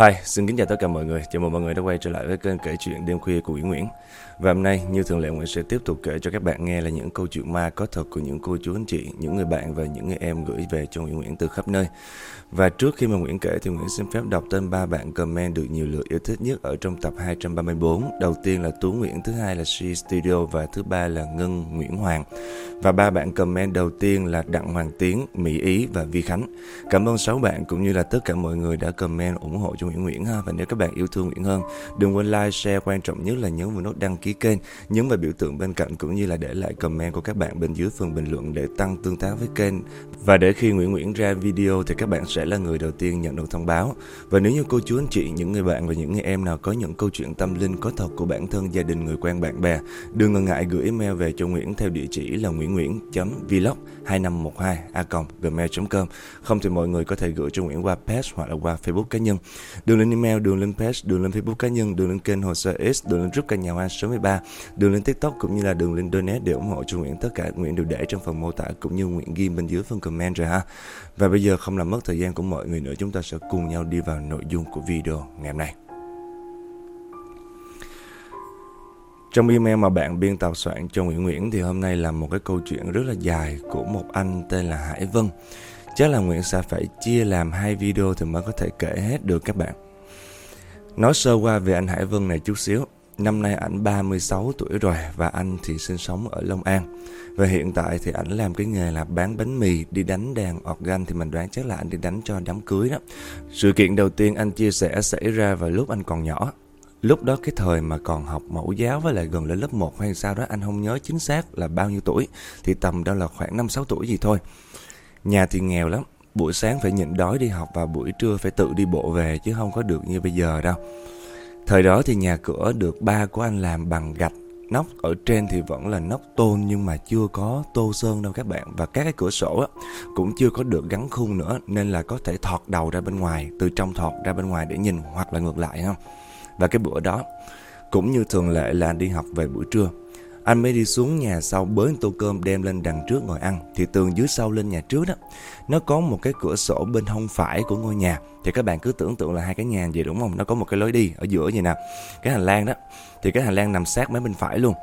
Hi, xin kính chào tất cả mọi người. Chào mừng mọi người đã quay trở lại với kênh kể chuyện đêm khuya của Nguyễn Nguyễn. Và hôm nay, như thường lệ, Nguyễn sẽ tiếp tục kể cho các bạn nghe là những câu chuyện ma có thật của những cô chú anh chị, những người bạn và những người em gửi về cho Nguyễn Nguyễn từ khắp nơi. Và trước khi mà Nguyễn kể thì Nguyễn xin phép đọc tên ba bạn comment được nhiều lượt yêu thích nhất ở trong tập 234. Đầu tiên là Tú Nguyễn, thứ hai là She Studio và thứ ba là Ngân Nguyễn Hoàng. Và ba bạn comment đầu tiên là Đặng Hoàng Tiến, Mỹ Ý và Vi Khánh. Cảm ơn sáu bạn cũng như là tất cả mọi người đã comment ủng hộ cho Nguyễn Nguyễn ha. Và nếu các bạn yêu thương Nguyễn hơn, đừng quên like, share, quan trọng nhất là nhấn vào nút đăng ký kênh, nhấn vào biểu tượng bên cạnh cũng như là để lại comment của các bạn bên dưới phần bình luận để tăng tương tác với kênh. Và để khi Nguyễn Nguyễn ra video thì các bạn sẽ là người đầu tiên nhận được thông báo. Và nếu như cô chú anh chị, những người bạn và những người em nào có những câu chuyện tâm linh có thật của bản thân, gia đình, người quen, bạn bè, đừng ngần ngại gửi email về cho Nguyễn theo địa chỉ là nguyễn nguyễn.vlog 2512 a gmail.com Không thì mọi người có thể gửi cho Nguyễn qua page hoặc là qua Facebook cá nhân. Đường link email, đường link page, đường link Facebook cá nhân, đường link kênh hồ sơ X, đường link group căn nhà hoa số 13, đường link TikTok cũng như là đường link donate để ủng hộ cho Nguyễn. Tất cả Nguyễn đều để trong phần mô tả cũng như Nguyễn ghi bên dưới phần comment rồi ha. Và bây giờ không làm mất thời gian của mọi người nữa, chúng ta sẽ cùng nhau đi vào nội dung của video ngày hôm nay. Trong email mà bạn biên tập soạn cho Nguyễn Nguyễn thì hôm nay là một cái câu chuyện rất là dài của một anh tên là Hải Vân. Chắc là Nguyễn sẽ phải chia làm hai video thì mới có thể kể hết được các bạn. Nói sơ qua về anh Hải Vân này chút xíu. Năm nay ảnh 36 tuổi rồi và anh thì sinh sống ở Long An. Và hiện tại thì ảnh làm cái nghề là bán bánh mì, đi đánh đàn organ thì mình đoán chắc là anh đi đánh cho đám cưới đó. Sự kiện đầu tiên anh chia sẻ xảy ra vào lúc anh còn nhỏ. Lúc đó cái thời mà còn học mẫu giáo với lại gần lên lớp 1 hay sao đó anh không nhớ chính xác là bao nhiêu tuổi. Thì tầm đó là khoảng 5-6 tuổi gì thôi. Nhà thì nghèo lắm. Buổi sáng phải nhịn đói đi học và buổi trưa phải tự đi bộ về chứ không có được như bây giờ đâu. Thời đó thì nhà cửa được ba của anh làm bằng gạch Nóc ở trên thì vẫn là nóc tôn nhưng mà chưa có tô sơn đâu các bạn Và các cái cửa sổ á, cũng chưa có được gắn khung nữa Nên là có thể thọt đầu ra bên ngoài Từ trong thọt ra bên ngoài để nhìn hoặc là ngược lại không Và cái bữa đó cũng như thường lệ là đi học về buổi trưa anh mới đi xuống nhà sau bới tô cơm đem lên đằng trước ngồi ăn. Thì tường dưới sau lên nhà trước đó, Nó có một cái cửa sổ bên hông phải của ngôi nhà. Thì các bạn cứ tưởng tượng là hai cái nhà vậy đúng không? Nó có một cái lối đi ở giữa vậy nè. Cái hành lang đó, Thì cái hành lang nằm sát mấy bên phải luôn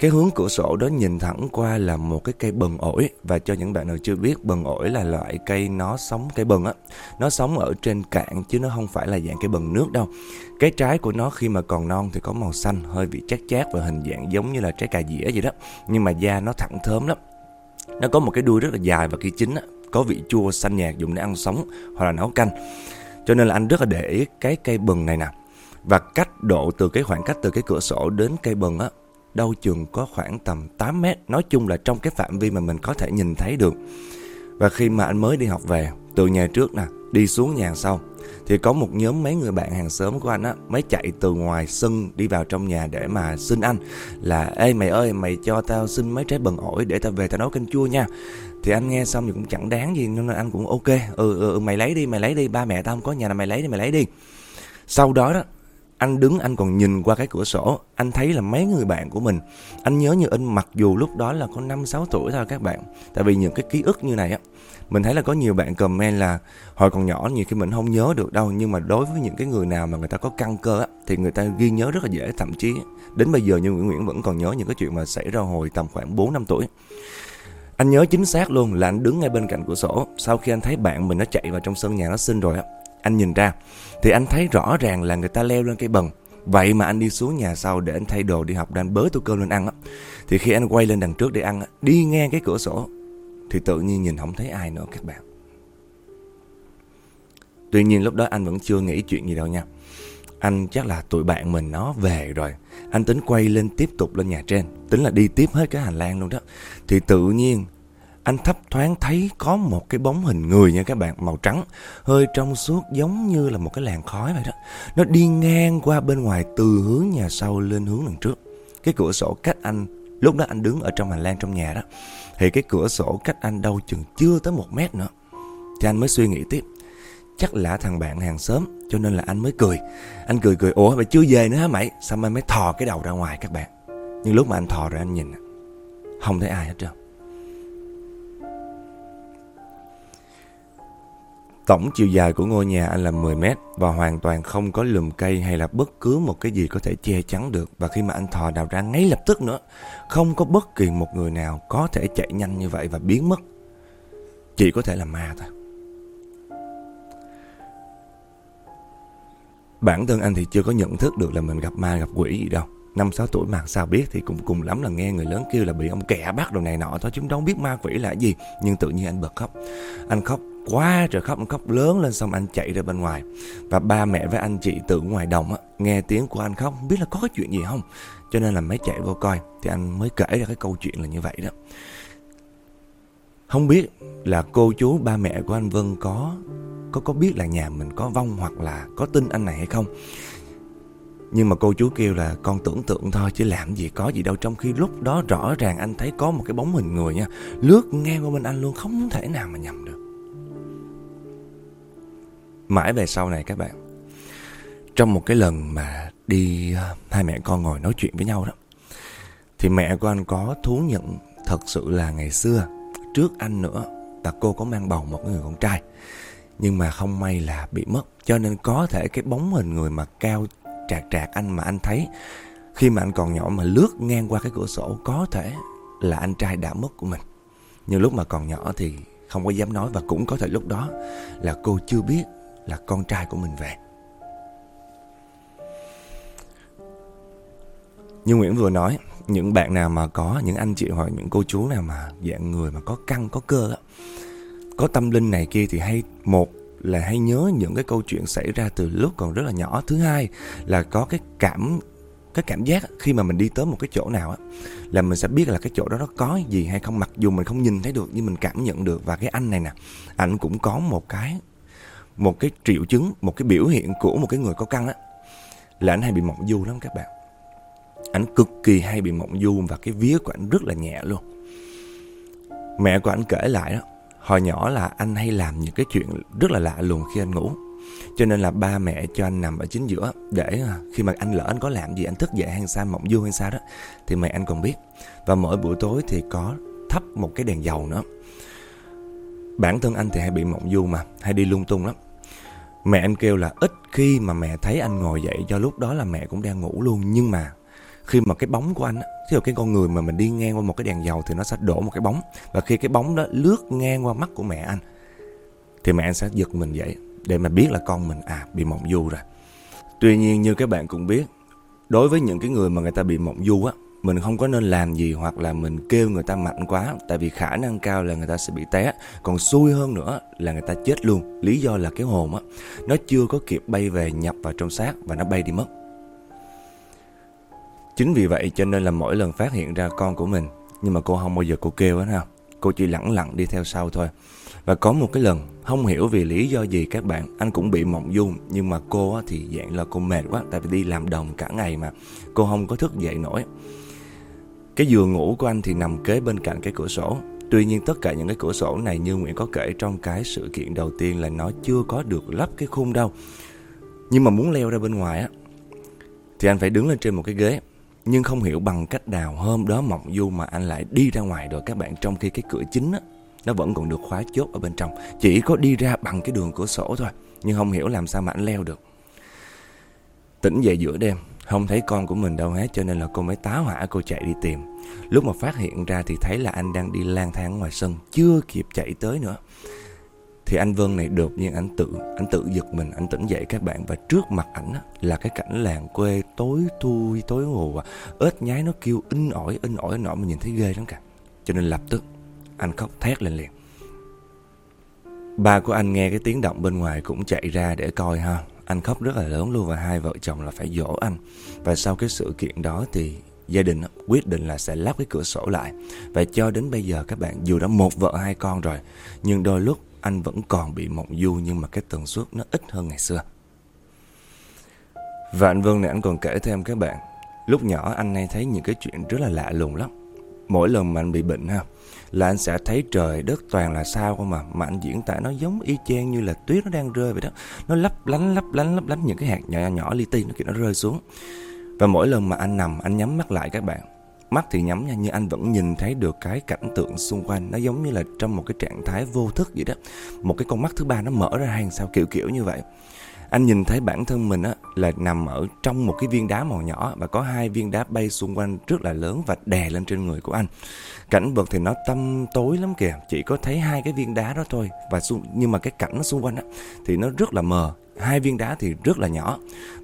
cái hướng cửa sổ đó nhìn thẳng qua là một cái cây bần ổi. Và cho những bạn nào chưa biết, bần ổi là loại cây nó sống cây bần á, Nó sống ở trên cạn chứ nó không phải là dạng cây bần nước đâu. Cái trái của nó khi mà còn non thì có màu xanh, hơi vị chát chát và hình dạng giống như là trái cà dĩa vậy đó. Nhưng mà da nó thẳng thớm lắm. Nó có một cái đuôi rất là dài và khi chín á, Có vị chua xanh nhạt dùng để ăn sống hoặc là nấu canh. Cho nên là anh rất là để ý cái cây bần này nè. Và cách độ từ cái khoảng cách từ cái cửa sổ đến cây bần á đâu chừng có khoảng tầm 8 mét. Nói chung là trong cái phạm vi mà mình có thể nhìn thấy được. Và khi mà anh mới đi học về, từ nhà trước nè, đi xuống nhà sau, thì có một nhóm mấy người bạn hàng xóm của anh á mới chạy từ ngoài sân đi vào trong nhà để mà xin anh là ê mày ơi mày cho tao xin mấy trái bần ổi để tao về tao nấu canh chua nha thì anh nghe xong thì cũng chẳng đáng gì nên anh cũng ok ừ, ừ, ừ mày lấy đi mày lấy đi ba mẹ tao không có nhà là mày lấy đi mày lấy đi sau đó đó anh đứng, anh còn nhìn qua cái cửa sổ, Anh thấy là mấy người bạn của mình. Anh nhớ như in, mặc dù lúc đó là có 5-6 tuổi thôi các bạn. Tại vì những cái ký ức như này á, Mình thấy là có nhiều bạn comment là Hồi còn nhỏ, nhiều khi mình không nhớ được đâu. Nhưng mà đối với những cái người nào mà người ta có căn cơ á, Thì người ta ghi nhớ rất là dễ. Thậm chí đến bây giờ như Nguyễn Nguyễn vẫn còn nhớ những cái chuyện mà xảy ra hồi tầm khoảng 4-5 tuổi. Anh nhớ chính xác luôn là anh đứng ngay bên cạnh cửa sổ. Sau khi anh thấy bạn mình nó chạy vào trong sân nhà nó xin rồi á anh nhìn ra, thì anh thấy rõ ràng là người ta leo lên cây bần. Vậy mà anh đi xuống nhà sau để anh thay đồ đi học, Đang bới tô cơm lên ăn á. Thì khi anh quay lên đằng trước để ăn Đi ngang cái cửa sổ, Thì tự nhiên nhìn không thấy ai nữa, các bạn. Tuy nhiên lúc đó anh vẫn chưa nghĩ chuyện gì đâu nha. Anh chắc là tụi bạn mình nó về rồi. Anh tính quay lên tiếp tục lên nhà trên, Tính là đi tiếp hết cái hành lang luôn đó. Thì tự nhiên anh thấp thoáng thấy có một cái bóng hình người nha các bạn, màu trắng, hơi trong suốt giống như là một cái làn khói vậy đó. Nó đi ngang qua bên ngoài từ hướng nhà sau lên hướng đằng trước. Cái cửa sổ cách anh, lúc đó anh đứng ở trong hành lang trong nhà đó, thì cái cửa sổ cách anh đâu chừng chưa tới một mét nữa. Thì anh mới suy nghĩ tiếp, chắc là thằng bạn hàng xóm, cho nên là anh mới cười. Anh cười cười, ủa, mày chưa về nữa hả mày? Sao anh mới thò cái đầu ra ngoài các bạn. Nhưng lúc mà anh thò ra anh nhìn không thấy ai hết trơn. Tổng chiều dài của ngôi nhà anh là 10 mét và hoàn toàn không có lùm cây hay là bất cứ một cái gì có thể che chắn được. Và khi mà anh thò đầu ra ngay lập tức nữa, không có bất kỳ một người nào có thể chạy nhanh như vậy và biến mất. Chỉ có thể là ma thôi. Bản thân anh thì chưa có nhận thức được là mình gặp ma gặp quỷ gì đâu. Năm sáu tuổi mà sao biết thì cũng cùng lắm là nghe người lớn kêu là bị ông kẻ bắt đồ này nọ thôi chúng đâu biết ma quỷ là gì. Nhưng tự nhiên anh bật khóc. Anh khóc quá trời khóc, khóc lớn lên xong anh chạy ra bên ngoài. Và ba mẹ với anh chị tự ngoài đồng á, nghe tiếng của anh khóc, không biết là có cái chuyện gì không. Cho nên là mới chạy vô coi, thì anh mới kể ra cái câu chuyện là như vậy đó. Không biết là cô chú ba mẹ của anh Vân có có có biết là nhà mình có vong hoặc là có tin anh này hay không. Nhưng mà cô chú kêu là con tưởng tượng thôi chứ làm gì có gì đâu Trong khi lúc đó rõ ràng anh thấy có một cái bóng hình người nha Lướt ngang qua bên anh luôn không thể nào mà nhầm được Mãi về sau này các bạn. Trong một cái lần mà đi ờ, hai mẹ con ngồi nói chuyện với nhau đó, Thì mẹ của anh có thú nhận thật sự là ngày xưa, Trước anh nữa là cô có mang bầu một người con trai, Nhưng mà không may là bị mất. Cho nên có thể cái bóng hình người mà cao trạc trạc anh mà anh thấy, Khi mà anh còn nhỏ mà lướt ngang qua cái cửa sổ, Có thể là anh trai đã mất của mình. Nhưng lúc mà còn nhỏ thì không có dám nói Và cũng có thể lúc đó là cô chưa biết là con trai của mình về. Như Nguyễn vừa nói Những bạn nào mà có Những anh chị hoặc những cô chú nào mà Dạng người mà có căng có cơ đó, Có tâm linh này kia thì hay Một là hay nhớ những cái câu chuyện xảy ra từ lúc còn rất là nhỏ. Thứ hai là có cái cảm cái cảm giác khi mà mình đi tới một cái chỗ nào á là mình sẽ biết là cái chỗ đó nó có gì hay không. Mặc dù mình không nhìn thấy được nhưng mình cảm nhận được. Và cái anh này nè anh cũng có một cái một cái triệu chứng, một cái biểu hiện của một cái người có căng á là anh hay bị mộng du lắm các bạn. Anh cực kỳ hay bị mộng du và cái vía của anh rất là nhẹ luôn. Mẹ của anh kể lại đó, hồi nhỏ là anh hay làm những cái chuyện rất là lạ lùng khi anh ngủ. Cho nên là ba mẹ cho anh nằm ở chính giữa để à, khi mà anh lỡ anh có làm gì anh thức dậy hay sao mộng du hay sao đó thì mẹ anh còn biết. Và mỗi buổi tối thì có thắp một cái đèn dầu nữa. Bản thân anh thì hay bị mộng du mà, hay đi lung tung lắm. Mẹ anh kêu là ít khi mà mẹ thấy anh ngồi dậy do lúc đó là mẹ cũng đang ngủ luôn. Nhưng mà khi mà cái bóng của anh á, ví dụ cái con người mà mình đi ngang qua một cái đèn dầu thì nó sẽ đổ một cái bóng. Và khi cái bóng đó lướt ngang qua mắt của mẹ anh thì mẹ anh sẽ giật mình dậy để mà biết là con mình à bị mộng du rồi. Tuy nhiên như các bạn cũng biết, đối với những cái người mà người ta bị mộng du á, mình không có nên làm gì hoặc là mình kêu người ta mạnh quá, tại vì khả năng cao là người ta sẽ bị té. Còn xui hơn nữa là người ta chết luôn. Lý do là cái hồn á, nó chưa có kịp bay về, nhập vào trong xác và nó bay đi mất. Chính vì vậy cho nên là mỗi lần phát hiện ra con của mình, nhưng mà cô không bao giờ cô kêu hết ha. Cô chỉ lẳng lặng đi theo sau thôi. Và có một cái lần, không hiểu vì lý do gì các bạn, anh cũng bị mộng du, nhưng mà cô thì dạng là cô mệt quá, tại vì đi làm đồng cả ngày mà. Cô không có thức dậy nổi cái giường ngủ của anh thì nằm kế bên cạnh cái cửa sổ. Tuy nhiên tất cả những cái cửa sổ này như Nguyễn có kể trong cái sự kiện đầu tiên là nó chưa có được lắp cái khung đâu. Nhưng mà muốn leo ra bên ngoài á, thì anh phải đứng lên trên một cái ghế. Nhưng không hiểu bằng cách nào hôm đó mộng du mà anh lại đi ra ngoài rồi các bạn, trong khi cái cửa chính á, nó vẫn còn được khóa chốt ở bên trong. Chỉ có đi ra bằng cái đường cửa sổ thôi. Nhưng không hiểu làm sao mà anh leo được. Tỉnh dậy giữa đêm không thấy con của mình đâu hết cho nên là cô mới táo hỏa cô chạy đi tìm. Lúc mà phát hiện ra thì thấy là anh đang đi lang thang ngoài sân, chưa kịp chạy tới nữa. Thì anh Vân này đột nhiên anh tự anh tự giật mình, anh tỉnh dậy các bạn và trước mặt ảnh là cái cảnh làng quê tối thui, tối hồ và ếch nhái nó kêu in ỏi, in ỏi, in ỏi mà nhìn thấy ghê lắm cả. Cho nên lập tức anh khóc thét lên liền. Ba của anh nghe cái tiếng động bên ngoài cũng chạy ra để coi ha anh khóc rất là lớn luôn và hai vợ chồng là phải dỗ anh. Và sau cái sự kiện đó thì gia đình quyết định là sẽ lắp cái cửa sổ lại. Và cho đến bây giờ các bạn dù đã một vợ hai con rồi, nhưng đôi lúc anh vẫn còn bị mộng du nhưng mà cái tần suất nó ít hơn ngày xưa. Và anh vương này anh còn kể thêm các bạn, lúc nhỏ anh hay thấy những cái chuyện rất là lạ lùng lắm. Mỗi lần mà anh bị bệnh ha, là anh sẽ thấy trời đất toàn là sao không mà mà anh diễn tả nó giống y chang như là tuyết nó đang rơi vậy đó. Nó lấp lánh lấp lánh lấp lánh những cái hạt nhỏ nhỏ li ti nó kiểu nó rơi xuống. Và mỗi lần mà anh nằm, anh nhắm mắt lại các bạn, mắt thì nhắm nha, nhưng anh vẫn nhìn thấy được cái cảnh tượng xung quanh. Nó giống như là trong một cái trạng thái vô thức vậy đó. Một cái con mắt thứ ba nó mở ra hàng sao kiểu kiểu như vậy anh nhìn thấy bản thân mình á là nằm ở trong một cái viên đá màu nhỏ và có hai viên đá bay xung quanh rất là lớn và đè lên trên người của anh. Cảnh vật thì nó tăm tối lắm kìa chỉ có thấy hai cái viên đá đó thôi và xung, nhưng mà cái cảnh nó xung quanh á thì nó rất là mờ. Hai viên đá thì rất là nhỏ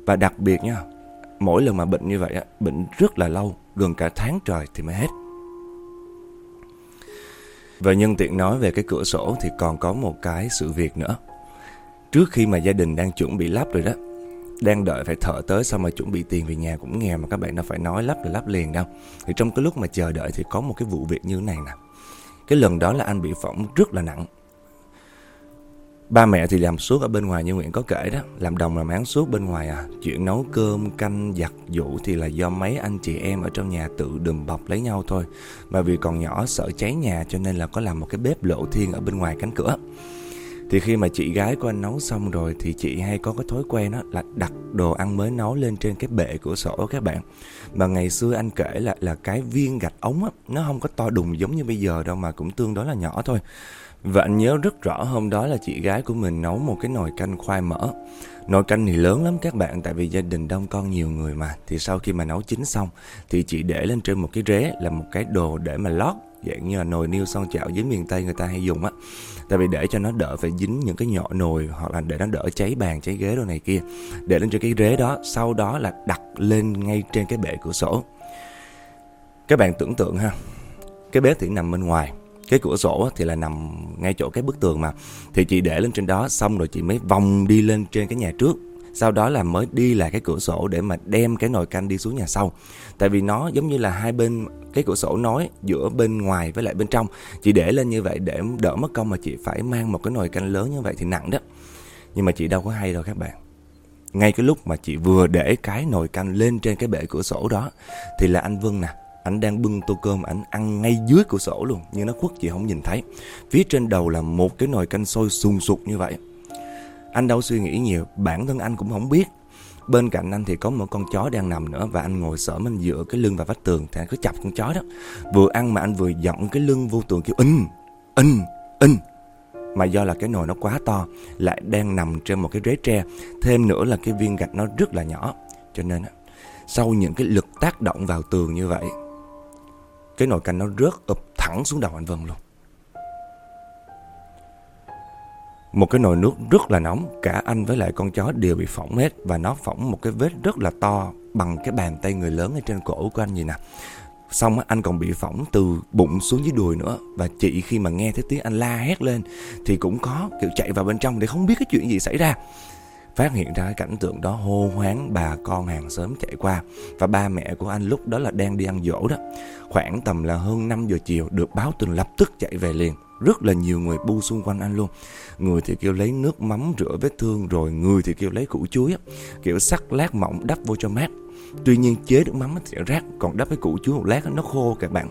và đặc biệt nha mỗi lần mà bệnh như vậy á bệnh rất là lâu gần cả tháng trời thì mới hết. Và nhân tiện nói về cái cửa sổ thì còn có một cái sự việc nữa. Trước khi mà gia đình đang chuẩn bị lắp rồi đó, đang đợi phải thợ tới xong mà chuẩn bị tiền về nhà cũng nghèo mà các bạn đâu phải nói lắp là lắp liền đâu. Thì trong cái lúc mà chờ đợi thì có một cái vụ việc như thế này nè. Cái lần đó là anh bị phỏng rất là nặng. Ba mẹ thì làm suốt ở bên ngoài như Nguyễn có kể đó, làm đồng làm án suốt bên ngoài à. Chuyện nấu cơm, canh, giặt giũ thì là do mấy anh chị em ở trong nhà tự đùm bọc lấy nhau thôi. Mà vì còn nhỏ sợ cháy nhà cho nên là có làm một cái bếp lộ thiên ở bên ngoài cánh cửa thì khi mà chị gái của anh nấu xong rồi thì chị hay có cái thói quen đó là đặt đồ ăn mới nấu lên trên cái bệ cửa sổ các bạn. Mà ngày xưa anh kể là là cái viên gạch ống á, nó không có to đùng giống như bây giờ đâu mà cũng tương đối là nhỏ thôi. Và anh nhớ rất rõ hôm đó là chị gái của mình nấu một cái nồi canh khoai mỡ. Nồi canh thì lớn lắm các bạn tại vì gia đình đông con nhiều người mà. Thì sau khi mà nấu chín xong thì chị để lên trên một cái rế là một cái đồ để mà lót dạng như là nồi niêu son chảo dưới miền Tây người ta hay dùng á. Tại vì để cho nó đỡ phải dính những cái nhỏ nồi hoặc là để nó đỡ cháy bàn, cháy ghế đồ này kia. Để lên trên cái rế đó, sau đó là đặt lên ngay trên cái bệ cửa sổ. Các bạn tưởng tượng ha, cái bếp thì nằm bên ngoài, cái cửa sổ thì là nằm ngay chỗ cái bức tường mà. Thì chị để lên trên đó, xong rồi chị mới vòng đi lên trên cái nhà trước sau đó là mới đi lại cái cửa sổ để mà đem cái nồi canh đi xuống nhà sau. Tại vì nó giống như là hai bên, cái cửa sổ nối giữa bên ngoài với lại bên trong. Chị để lên như vậy để đỡ mất công mà chị phải mang một cái nồi canh lớn như vậy thì nặng đó. Nhưng mà chị đâu có hay đâu các bạn. Ngay cái lúc mà chị vừa để cái nồi canh lên trên cái bệ cửa sổ đó, thì là anh Vân nè, anh đang bưng tô cơm ảnh ăn ngay dưới cửa sổ luôn. Nhưng nó khuất, chị không nhìn thấy. Phía trên đầu là một cái nồi canh sôi sùng sục như vậy anh đâu suy nghĩ nhiều, bản thân anh cũng không biết. Bên cạnh anh thì có một con chó đang nằm nữa và anh ngồi sở mình dựa cái lưng vào vách tường thì anh cứ chập con chó đó. Vừa ăn mà anh vừa giọng cái lưng vô tường kêu in, in, in. Mà do là cái nồi nó quá to, lại đang nằm trên một cái rế tre, thêm nữa là cái viên gạch nó rất là nhỏ. Cho nên sau những cái lực tác động vào tường như vậy, cái nồi canh nó rớt ụp thẳng xuống đầu anh Vân luôn. Một cái nồi nước rất là nóng, cả anh với lại con chó đều bị phỏng hết và nó phỏng một cái vết rất là to bằng cái bàn tay người lớn ở trên cổ của anh gì nè. Xong anh còn bị phỏng từ bụng xuống dưới đùi nữa Và chị khi mà nghe thấy tiếng anh la hét lên Thì cũng có kiểu chạy vào bên trong để không biết cái chuyện gì xảy ra. Phát hiện ra cái cảnh tượng đó hô hoáng bà con hàng xóm chạy qua Và ba mẹ của anh lúc đó là đang đi ăn dỗ đó. Khoảng tầm là hơn 5 giờ chiều được báo tin lập tức chạy về liền rất là nhiều người bu xung quanh anh luôn. Người thì kêu lấy nước mắm rửa vết thương, Rồi người thì kêu lấy củ chuối Kiểu sắc lát mỏng đắp vô cho mát. Tuy nhiên chế nước mắm thì rác, Còn đắp cái củ chuối một lát nó khô các bạn.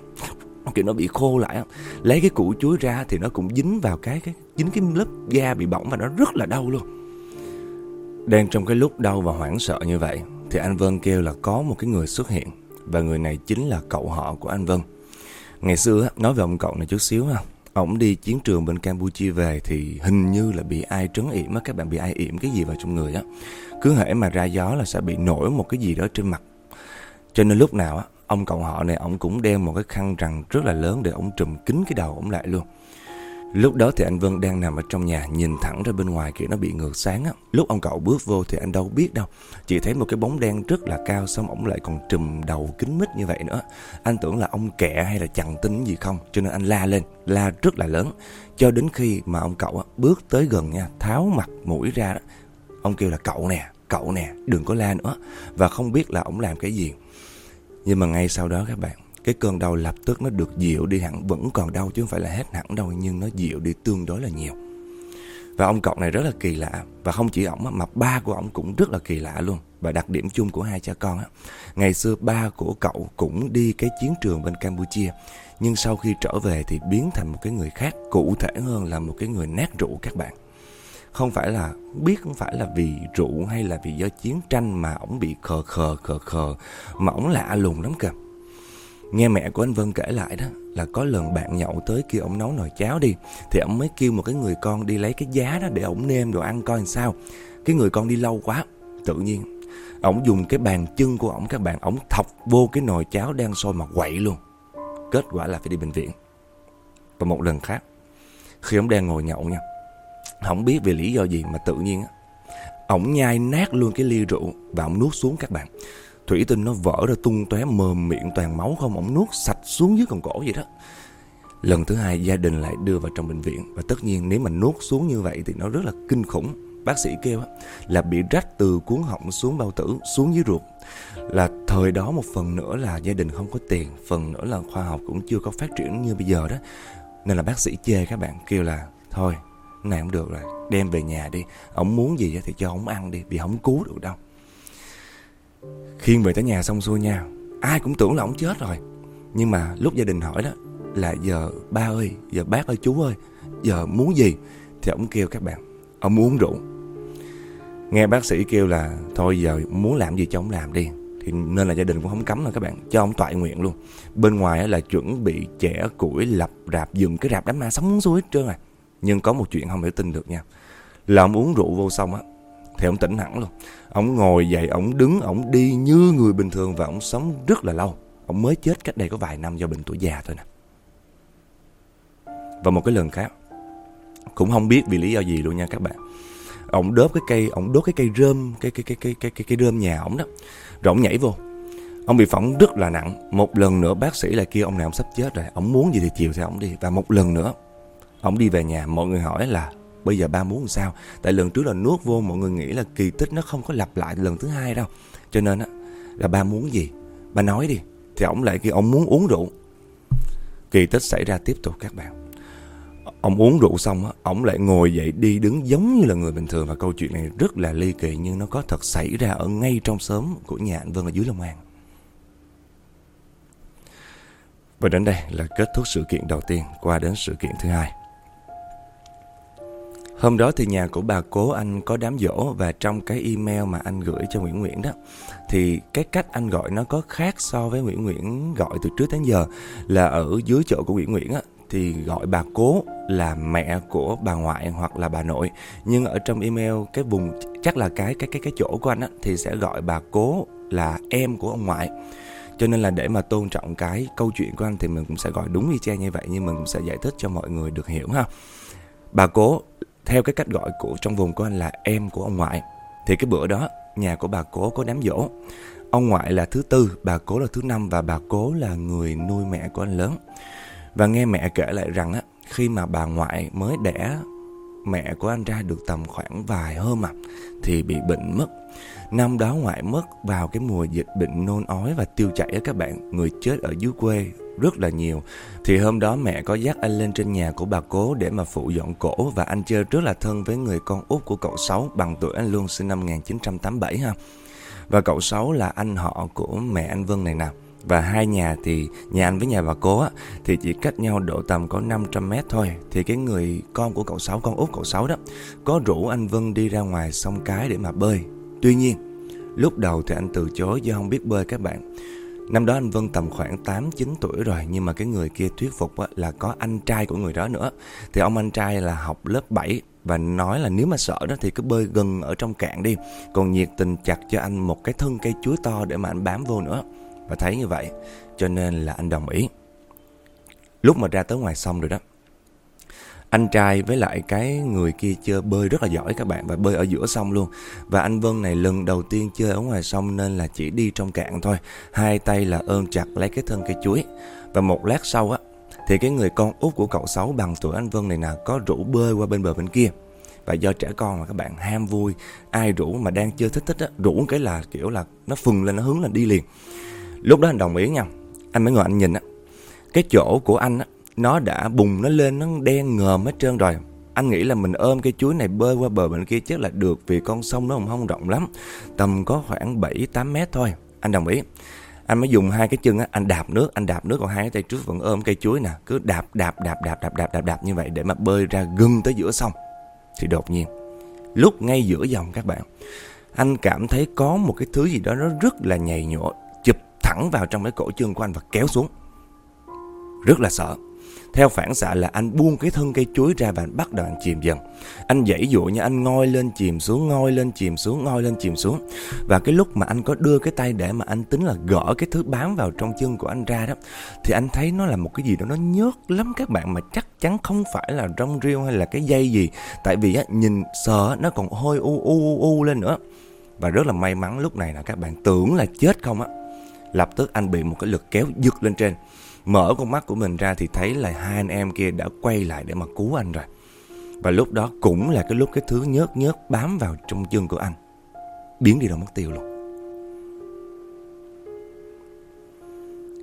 Kiểu nó bị khô lại lấy cái củ chuối ra thì nó cũng dính vào cái cái, dính cái lớp da bị bỏng và nó rất là đau luôn. Đang trong cái lúc đau và hoảng sợ như vậy, thì anh Vân kêu là có một cái người xuất hiện. Và người này chính là cậu họ của anh Vân. Ngày xưa nói về ông cậu này chút xíu ha. Ổng đi chiến trường bên Campuchia về thì hình như là bị ai trấn yểm á, các bạn bị ai yểm cái gì vào trong người á. Cứ hễ mà ra gió là sẽ bị nổi một cái gì đó trên mặt. Cho nên lúc nào á, ông cậu họ này ổng cũng đem một cái khăn rằn rất là lớn để ổng trùm kín cái đầu ổng lại luôn. Lúc đó thì anh Vân đang nằm ở trong nhà nhìn thẳng ra bên ngoài kiểu nó bị ngược sáng á. Lúc ông cậu bước vô thì anh đâu biết đâu. Chỉ thấy một cái bóng đen rất là cao xong ổng lại còn trùm đầu kính mít như vậy nữa. Anh tưởng là ông kẹ hay là chằn tinh gì không cho nên anh la lên, la rất là lớn. Cho đến khi mà ông cậu á, bước tới gần nha, tháo mặt mũi ra đó. Ông kêu là cậu nè, cậu nè, đừng có la nữa. Và không biết là ổng làm cái gì. Nhưng mà ngay sau đó các bạn cái cơn đau lập tức nó được dịu đi hẳn, vẫn còn đau chứ không phải là hết hẳn đâu, nhưng nó dịu đi tương đối là nhiều. Và ông cậu này rất là kỳ lạ, và không chỉ ổng mà ba của ổng cũng rất là kỳ lạ luôn. Và đặc điểm chung của hai cha con á, ngày xưa ba của cậu cũng đi cái chiến trường bên Campuchia, nhưng sau khi trở về thì biến thành một cái người khác, cụ thể hơn là một cái người nát rượu các bạn. Không phải là, biết không phải là vì rượu hay là vì do chiến tranh mà ổng bị khờ khờ khờ khờ, mà ổng lạ lùng lắm kìa. Nghe mẹ của anh Vân kể lại đó là có lần bạn nhậu tới kêu ông nấu nồi cháo đi thì ông mới kêu một cái người con đi lấy cái giá đó để ổng nêm đồ ăn coi làm sao. Cái người con đi lâu quá, tự nhiên ổng dùng cái bàn chân của ổng các bạn ổng thọc vô cái nồi cháo đang sôi mà quậy luôn. Kết quả là phải đi bệnh viện. Và một lần khác khi ông đang ngồi nhậu nha, không biết vì lý do gì mà tự nhiên ông ổng nhai nát luôn cái ly rượu và ổng nuốt xuống các bạn. Thủy tinh nó vỡ ra tung tóe mồm miệng toàn máu không ổng nuốt sạch xuống dưới con cổ vậy đó. Lần thứ hai gia đình lại đưa vào trong bệnh viện và tất nhiên nếu mà nuốt xuống như vậy thì nó rất là kinh khủng. Bác sĩ kêu là bị rách từ cuốn họng xuống bao tử xuống dưới ruột. Là thời đó một phần nữa là gia đình không có tiền, phần nữa là khoa học cũng chưa có phát triển như bây giờ đó. Nên là bác sĩ chê các bạn kêu là thôi, này không được rồi, đem về nhà đi. Ông muốn gì thì cho ông ăn đi vì không cứu được đâu. Khiên về tới nhà xong xuôi nha. Ai cũng tưởng là ông chết rồi. Nhưng mà lúc gia đình hỏi đó Là giờ ba ơi, giờ bác ơi chú ơi Giờ muốn gì? Thì ông kêu các bạn Ông muốn rượu. Nghe bác sĩ kêu là Thôi giờ muốn làm gì cho ông làm đi. Thì nên là gia đình cũng không cấm đâu các bạn cho ông toại nguyện luôn. Bên ngoài là chuẩn bị trẻ củi lập rạp dừng cái rạp đám ma sống xuống hết trơn à. Nhưng có một chuyện không thể tin được nha. Là ông uống rượu vô xong á thì ông tỉnh hẳn luôn Ông ngồi dậy, ông đứng, ông đi như người bình thường và ông sống rất là lâu. Ông mới chết cách đây có vài năm do bệnh tuổi già thôi nè. Và một cái lần khác, cũng không biết vì lý do gì luôn nha các bạn. Ông đốt cái cây, ông đốt cái cây rơm, cái cái cái cái cái cái, cái rơm nhà ông đó. Rồi ông nhảy vô. Ông bị phỏng rất là nặng. Một lần nữa bác sĩ lại kêu ông này ông sắp chết rồi. Ông muốn gì thì chiều theo ông đi. Và một lần nữa, ông đi về nhà, mọi người hỏi là Bây giờ ba muốn làm sao? Tại lần trước là nuốt vô, mọi người nghĩ là kỳ tích nó không có lặp lại lần thứ hai đâu. Cho nên á, là ba muốn gì? Ba nói đi. Thì ông lại kêu ông muốn uống rượu. Kỳ tích xảy ra tiếp tục các bạn. Ông uống rượu xong á Ông lại ngồi dậy đi đứng giống như là người bình thường. Và câu chuyện này rất là ly kỳ, Nhưng nó có thật xảy ra ở ngay trong xóm Của nhà anh Vân ở dưới Long An. Và đến đây là kết thúc sự kiện đầu tiên, Qua đến sự kiện thứ hai. Hôm đó thì nhà của bà cố anh có đám dỗ và trong cái email mà anh gửi cho Nguyễn Nguyễn đó, thì cái cách anh gọi nó có khác so với Nguyễn Nguyễn gọi từ trước đến giờ. Là ở dưới chỗ của Nguyễn Nguyễn á, thì gọi bà cố là mẹ của bà ngoại hoặc là bà nội. Nhưng ở trong email, cái vùng, chắc là cái cái cái cái chỗ của anh á, thì sẽ gọi bà cố là em của ông ngoại. Cho nên là để mà tôn trọng cái câu chuyện của anh thì mình cũng sẽ gọi đúng y chang như vậy, nhưng mình cũng sẽ giải thích cho mọi người được hiểu ha. Bà cố theo cái cách gọi của trong vùng của anh là em của ông ngoại. Thì cái bữa đó, nhà của bà cố có đám dỗ. Ông ngoại là thứ tư, bà cố là thứ năm và bà cố là người nuôi mẹ của anh lớn. Và nghe mẹ kể lại rằng á, khi mà bà ngoại mới đẻ mẹ của anh ra được tầm khoảng vài hôm à, thì bị bệnh mất. Năm đó ngoại mất vào cái mùa dịch bệnh nôn ói và tiêu chảy á các bạn, người chết ở dưới quê rất là nhiều. Thì hôm đó mẹ có dắt anh lên trên nhà của bà cố để mà phụ dọn cổ và anh chơi rất là thân với người con út của cậu Sáu bằng tuổi anh luôn sinh năm 1987 ha. Và cậu Sáu là anh họ của mẹ anh Vân này nè. Và hai nhà thì nhà anh với nhà bà cố á, thì chỉ cách nhau độ tầm có 500 mét thôi. Thì cái người con của cậu Sáu, con út cậu Sáu đó, có rủ anh Vân đi ra ngoài sông cái để mà bơi. Tuy nhiên, lúc đầu thì anh từ chối do không biết bơi các bạn. Năm đó anh Vân tầm khoảng 8-9 tuổi rồi, Nhưng mà cái người kia thuyết phục là có anh trai của người đó nữa. Thì ông anh trai là học lớp 7 Và nói là nếu mà sợ đó thì cứ bơi gần ở trong cạn đi, Còn nhiệt tình chặt cho anh một cái thân cây chuối to để mà anh bám vô nữa. Và thấy như vậy, cho nên là anh đồng ý. Lúc mà ra tới ngoài sông rồi đó anh trai với lại cái người kia chơi bơi rất là giỏi các bạn, và bơi ở giữa sông luôn. Và anh Vân này lần đầu tiên chơi ở ngoài sông nên là chỉ đi trong cạn thôi. Hai tay là ôm chặt lấy cái thân cây chuối. Và một lát sau á, thì cái người con út của cậu sáu bằng tuổi anh Vân này nè, có rủ bơi qua bên bờ bên kia. Và do trẻ con mà các bạn ham vui, ai rủ mà đang chơi thích thích á, rủ cái là kiểu là nó phừng lên, nó hướng là đi liền. Lúc đó anh đồng ý nha, anh mới ngồi anh nhìn á. Cái chỗ của anh á nó đã bùng nó lên, nó đen ngòm hết trơn rồi. Anh nghĩ là mình ôm cây chuối này bơi qua bờ bên kia chắc là được vì con sông nó không rộng lắm. Tầm có khoảng 7-8 mét thôi. Anh đồng ý. Anh mới dùng hai cái chân á, anh đạp nước, anh đạp nước, còn hai cái tay trước vẫn ôm cây chuối nè. Cứ đạp đạp đạp đạp đạp đạp đạp đạp như vậy để mà bơi ra gần tới giữa sông. Thì đột nhiên, lúc ngay giữa dòng các bạn, anh cảm thấy có một cái thứ gì đó nó rất là nhầy nhụa chụp thẳng vào trong cái cổ chân của anh và kéo xuống. Rất là sợ theo phản xạ là anh buông cái thân cây chuối ra và anh bắt đầu anh chìm dần. Anh dãy dụ như anh ngoi lên chìm xuống, ngoi lên chìm xuống, ngoi lên chìm xuống. Và cái lúc mà anh có đưa cái tay để mà anh tính là gỡ cái thứ bám vào trong chân của anh ra đó thì anh thấy nó là một cái gì đó nó nhớt lắm các bạn mà chắc chắn không phải là rong rêu hay là cái dây gì. Tại vì á, nhìn sờ nó còn hôi u u u lên nữa. Và rất là may mắn lúc này là các bạn tưởng là chết không á. Lập tức anh bị một cái lực kéo giật lên trên Mở con mắt của mình ra thì thấy là hai anh em kia đã quay lại để mà cứu anh rồi. Và lúc đó cũng là cái lúc cái thứ nhớt nhớt bám vào trong chân của anh. Biến đi đâu mất tiêu luôn.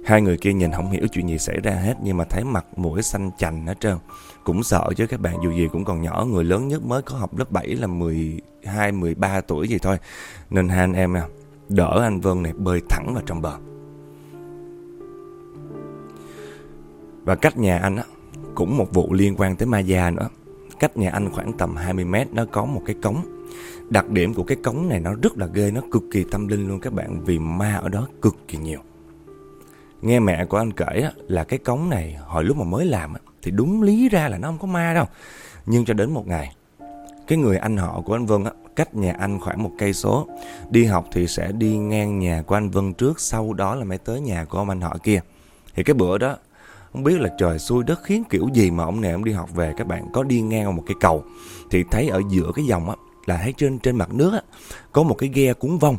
Hai người kia nhìn không hiểu chuyện gì xảy ra hết nhưng mà thấy mặt mũi xanh chành hết trơn. Cũng sợ chứ các bạn dù gì cũng còn nhỏ, người lớn nhất mới có học lớp 7 là 12, 13 tuổi gì thôi. Nên hai anh em à, đỡ anh Vân này bơi thẳng vào trong bờ. Và cách nhà anh á, cũng một vụ liên quan tới ma già nữa. Cách nhà anh khoảng tầm 20 mét nó có một cái cống. Đặc điểm của cái cống này nó rất là ghê, nó cực kỳ tâm linh luôn các bạn vì ma ở đó cực kỳ nhiều. Nghe mẹ của anh kể á, là cái cống này hồi lúc mà mới làm á, thì đúng lý ra là nó không có ma đâu. Nhưng cho đến một ngày, cái người anh họ của anh Vân á, cách nhà anh khoảng một cây số. Đi học thì sẽ đi ngang nhà của anh Vân trước, sau đó là mới tới nhà của ông anh họ kia. Thì cái bữa đó không biết là trời xui đất khiến kiểu gì mà ông này ông đi học về, các bạn có đi ngang một cái cầu, thì thấy ở giữa cái dòng á, là thấy trên trên mặt nước á, có một cái ghe cuốn vong.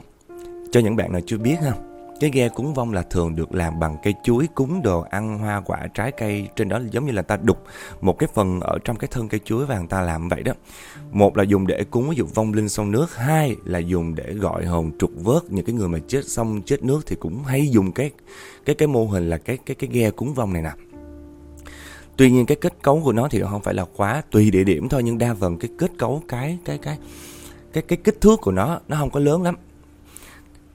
Cho những bạn nào chưa biết ha. Cái ghe cúng vong là thường được làm bằng cây chuối cúng đồ ăn hoa quả trái cây trên đó giống như là ta đục một cái phần ở trong cái thân cây chuối và người ta làm vậy đó. Một là dùng để cúng ví dụ vong linh sông nước, hai là dùng để gọi hồn trục vớt những cái người mà chết sông chết nước thì cũng hay dùng cái cái cái mô hình là cái cái cái ghe cúng vong này nè. Tuy nhiên cái kết cấu của nó thì không phải là quá tùy địa điểm thôi nhưng đa phần cái kết cấu cái cái cái cái cái kích thước của nó nó không có lớn lắm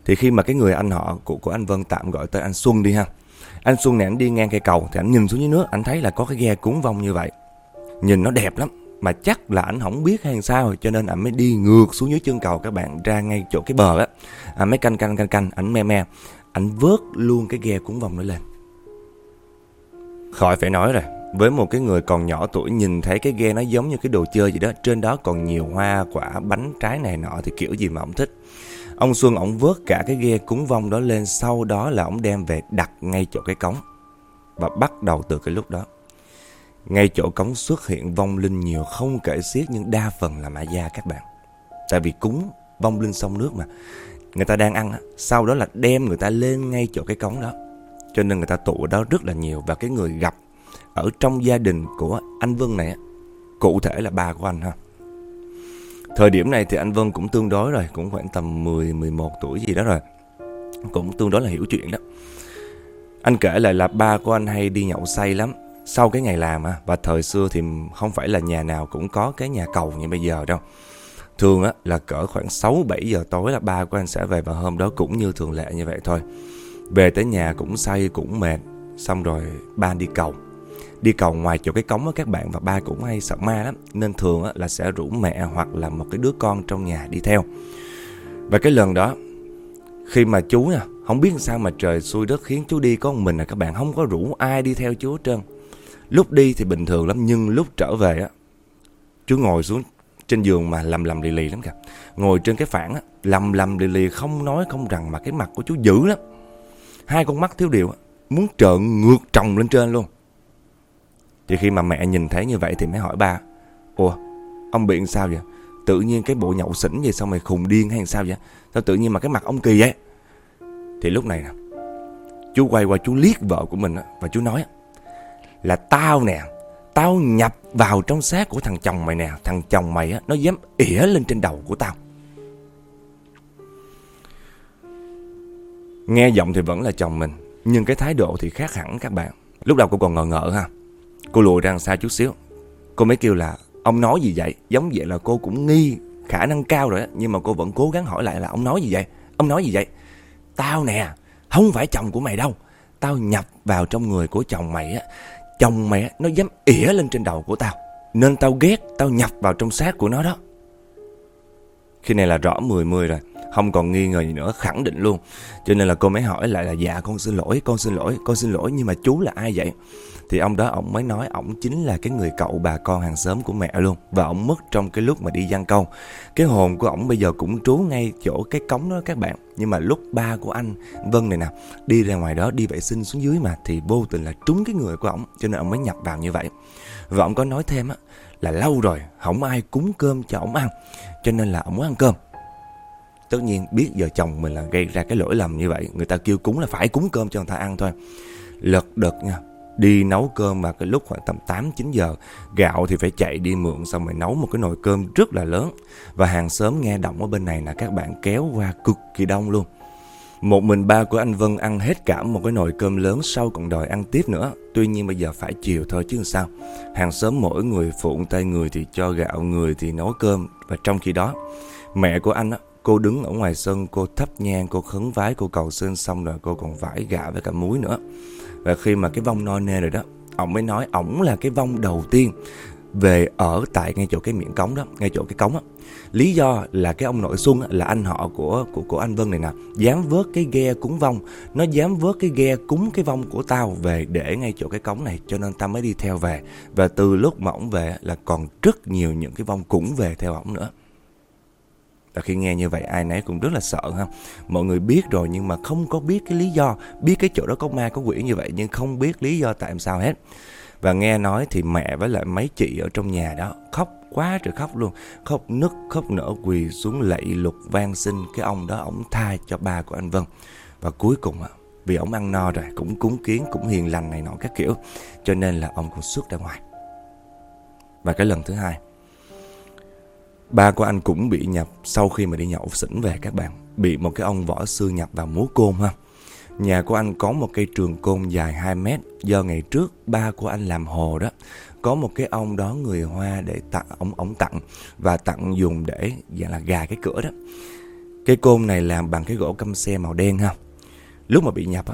thì khi mà cái người anh họ của của anh Vân tạm gọi tới anh Xuân đi ha. Anh Xuân này anh đi ngang cây cầu thì anh nhìn xuống dưới nước, anh thấy là có cái ghe cuốn vong như vậy. Nhìn nó đẹp lắm, mà chắc là anh không biết hay sao, cho nên anh mới đi ngược xuống dưới chân cầu các bạn, ra ngay chỗ cái bờ á. Anh mới canh canh canh canh, ảnh me me anh vớt luôn cái ghe cuốn vong nó lên. Khỏi phải nói rồi, với một cái người còn nhỏ tuổi nhìn thấy cái ghe nó giống như cái đồ chơi gì đó, trên đó còn nhiều hoa quả, bánh trái này nọ thì kiểu gì mà ông thích. Ông Xuân ổng vớt cả cái ghe cúng vong đó lên, Sau đó là ổng đem về đặt ngay chỗ cái cống. Và bắt đầu từ cái lúc đó. Ngay chỗ cống xuất hiện vong linh nhiều, không kể xiết, Nhưng đa phần là mã gia các bạn. Tại vì cúng vong linh sông nước mà, Người ta đang ăn Sau đó là đem người ta lên ngay chỗ cái cống đó. Cho nên người ta tụ ở đó rất là nhiều, Và cái người gặp Ở trong gia đình của anh Vân này Cụ thể là bà của anh ha. Thời điểm này thì anh Vân cũng tương đối rồi, cũng khoảng tầm 10, 11 tuổi gì đó rồi. Cũng tương đối là hiểu chuyện đó. Anh kể lại là ba của anh hay đi nhậu say lắm. Sau cái ngày làm á, và thời xưa thì không phải là nhà nào cũng có cái nhà cầu như bây giờ đâu. Thường á là cỡ khoảng 6-7 giờ tối là ba của anh sẽ về và hôm đó cũng như thường lệ như vậy thôi. Về tới nhà cũng say cũng mệt, xong rồi ba đi cầu đi cầu ngoài chỗ cái cống á các bạn và ba cũng hay sợ ma lắm. Nên thường á, là sẽ rủ mẹ hoặc là một cái đứa con trong nhà đi theo. Và cái lần đó khi mà chú nha không biết sao mà trời xui đất khiến chú đi có một mình là các bạn không có rủ ai đi theo chú hết trơn. Lúc đi thì bình thường lắm nhưng lúc trở về á chú ngồi xuống trên giường mà lầm lầm lì lì lắm kìa. Ngồi trên cái phản á lầm lầm lì lì không nói không rằng mà cái mặt của chú dữ lắm. Hai con mắt thiếu điều muốn trợn ngược tròng lên trên luôn thì khi mà mẹ nhìn thấy như vậy thì mới hỏi ba Ủa ông bị sao vậy? Tự nhiên cái bộ nhậu xỉn gì sao mày khùng điên hay sao vậy? Sao tự nhiên mà cái mặt ông kỳ vậy? Thì lúc này nè Chú quay qua chú liếc vợ của mình Và chú nói Là tao nè Tao nhập vào trong xác của thằng chồng mày nè Thằng chồng mày á, nó dám ỉa lên trên đầu của tao. Nghe giọng thì vẫn là chồng mình Nhưng cái thái độ thì khác hẳn các bạn. Lúc đầu cô còn ngờ ngợ ha Cô lùi ra xa chút xíu. Cô mới kêu là, Ông nói gì vậy? Giống vậy là cô cũng nghi khả năng cao rồi Nhưng mà cô vẫn cố gắng hỏi lại là, Ông nói gì vậy? Ông nói gì vậy? Tao nè, Không phải chồng của mày đâu. Tao nhập vào trong người của chồng mày á. Chồng mày nó dám ỉa lên trên đầu của tao. Nên tao ghét Tao nhập vào trong xác của nó đó. Khi này là rõ mười mười rồi không còn nghi ngờ gì nữa, khẳng định luôn. Cho nên là cô mới hỏi lại là dạ con xin lỗi, con xin lỗi, con xin lỗi, nhưng mà chú là ai vậy? Thì ông đó, ông mới nói ổng chính là cái người cậu bà con hàng xóm của mẹ luôn. Và ổng mất trong cái lúc mà đi giăng câu cái hồn của ổng bây giờ cũng trú ngay chỗ cái cống đó các bạn. Nhưng mà lúc ba của anh, Vân này nè, đi ra ngoài đó, đi vệ sinh xuống dưới mà, thì vô tình là trúng cái người của ổng cho nên ổng mới nhập vào như vậy. Và ổng có nói thêm á, là lâu rồi không ai cúng cơm cho ổng ăn. Cho nên là ổng muốn ăn cơm tất nhiên biết vợ chồng mình là gây ra cái lỗi lầm như vậy người ta kêu cúng là phải cúng cơm cho người ta ăn thôi lật đật nha đi nấu cơm mà cái lúc khoảng tầm 8 9 giờ, gạo thì phải chạy đi mượn xong rồi nấu một cái nồi cơm rất là lớn và hàng xóm nghe động ở bên này là các bạn kéo qua cực kỳ đông luôn. Một mình ba của anh Vân ăn hết cả một cái nồi cơm lớn sau còn đòi ăn tiếp nữa. Tuy nhiên bây giờ phải chiều thôi chứ sao. Hàng xóm mỗi người phụng tay người thì cho gạo, người thì nấu cơm. Và trong khi đó, mẹ của anh á, cô đứng ở ngoài sân, cô thắp nhang, cô khấn vái, cô cầu xin xong rồi cô còn vải gạo với cả muối nữa. Và khi mà cái vong no nê rồi đó Ông mới nói ổng là cái vong đầu tiên Về ở tại ngay chỗ cái miệng cống đó Ngay chỗ cái cống á. Lý do là cái ông nội Xuân là anh họ của của của anh Vân này nè Dám vớt cái ghe cúng vong. Nó dám vớt cái ghe cúng cái vong của tao Về để ngay chỗ cái cống này Cho nên tao mới đi theo về. Và từ lúc mà ổng về là còn rất nhiều những cái vong cũng về theo ổng nữa và khi nghe như vậy, ai nấy cũng rất là sợ ha. Mọi người biết rồi nhưng mà không có biết cái lý do, Biết cái chỗ đó có ma, có quỷ như vậy Nhưng không biết lý do tại sao hết. Và nghe nói thì mẹ với lại mấy chị ở trong nhà đó Khóc quá trời khóc luôn. Khóc nức, khóc nở, quỳ xuống lạy lục van xin Cái ông đó, ổng tha cho ba của anh Vân. Và cuối cùng vì ổng ăn no rồi, Cũng cúng kiến, cũng hiền lành này nọ các kiểu, Cho nên là ông cũng xuất ra ngoài. Và cái lần thứ hai Ba của anh cũng bị nhập sau khi mà đi nhậu xỉn về các bạn. Bị một cái ông võ sư nhập vào múa côn ha. Nhà của anh có một cây trường côn dài 2 mét do ngày trước ba của anh làm hồ đó. Có một cái ông đó người Hoa để tặng, ông ông tặng và tặng dùng để dạng là, gà cái cửa đó. Cây côn này làm bằng cái gỗ căm xe màu đen ha. Lúc mà bị nhập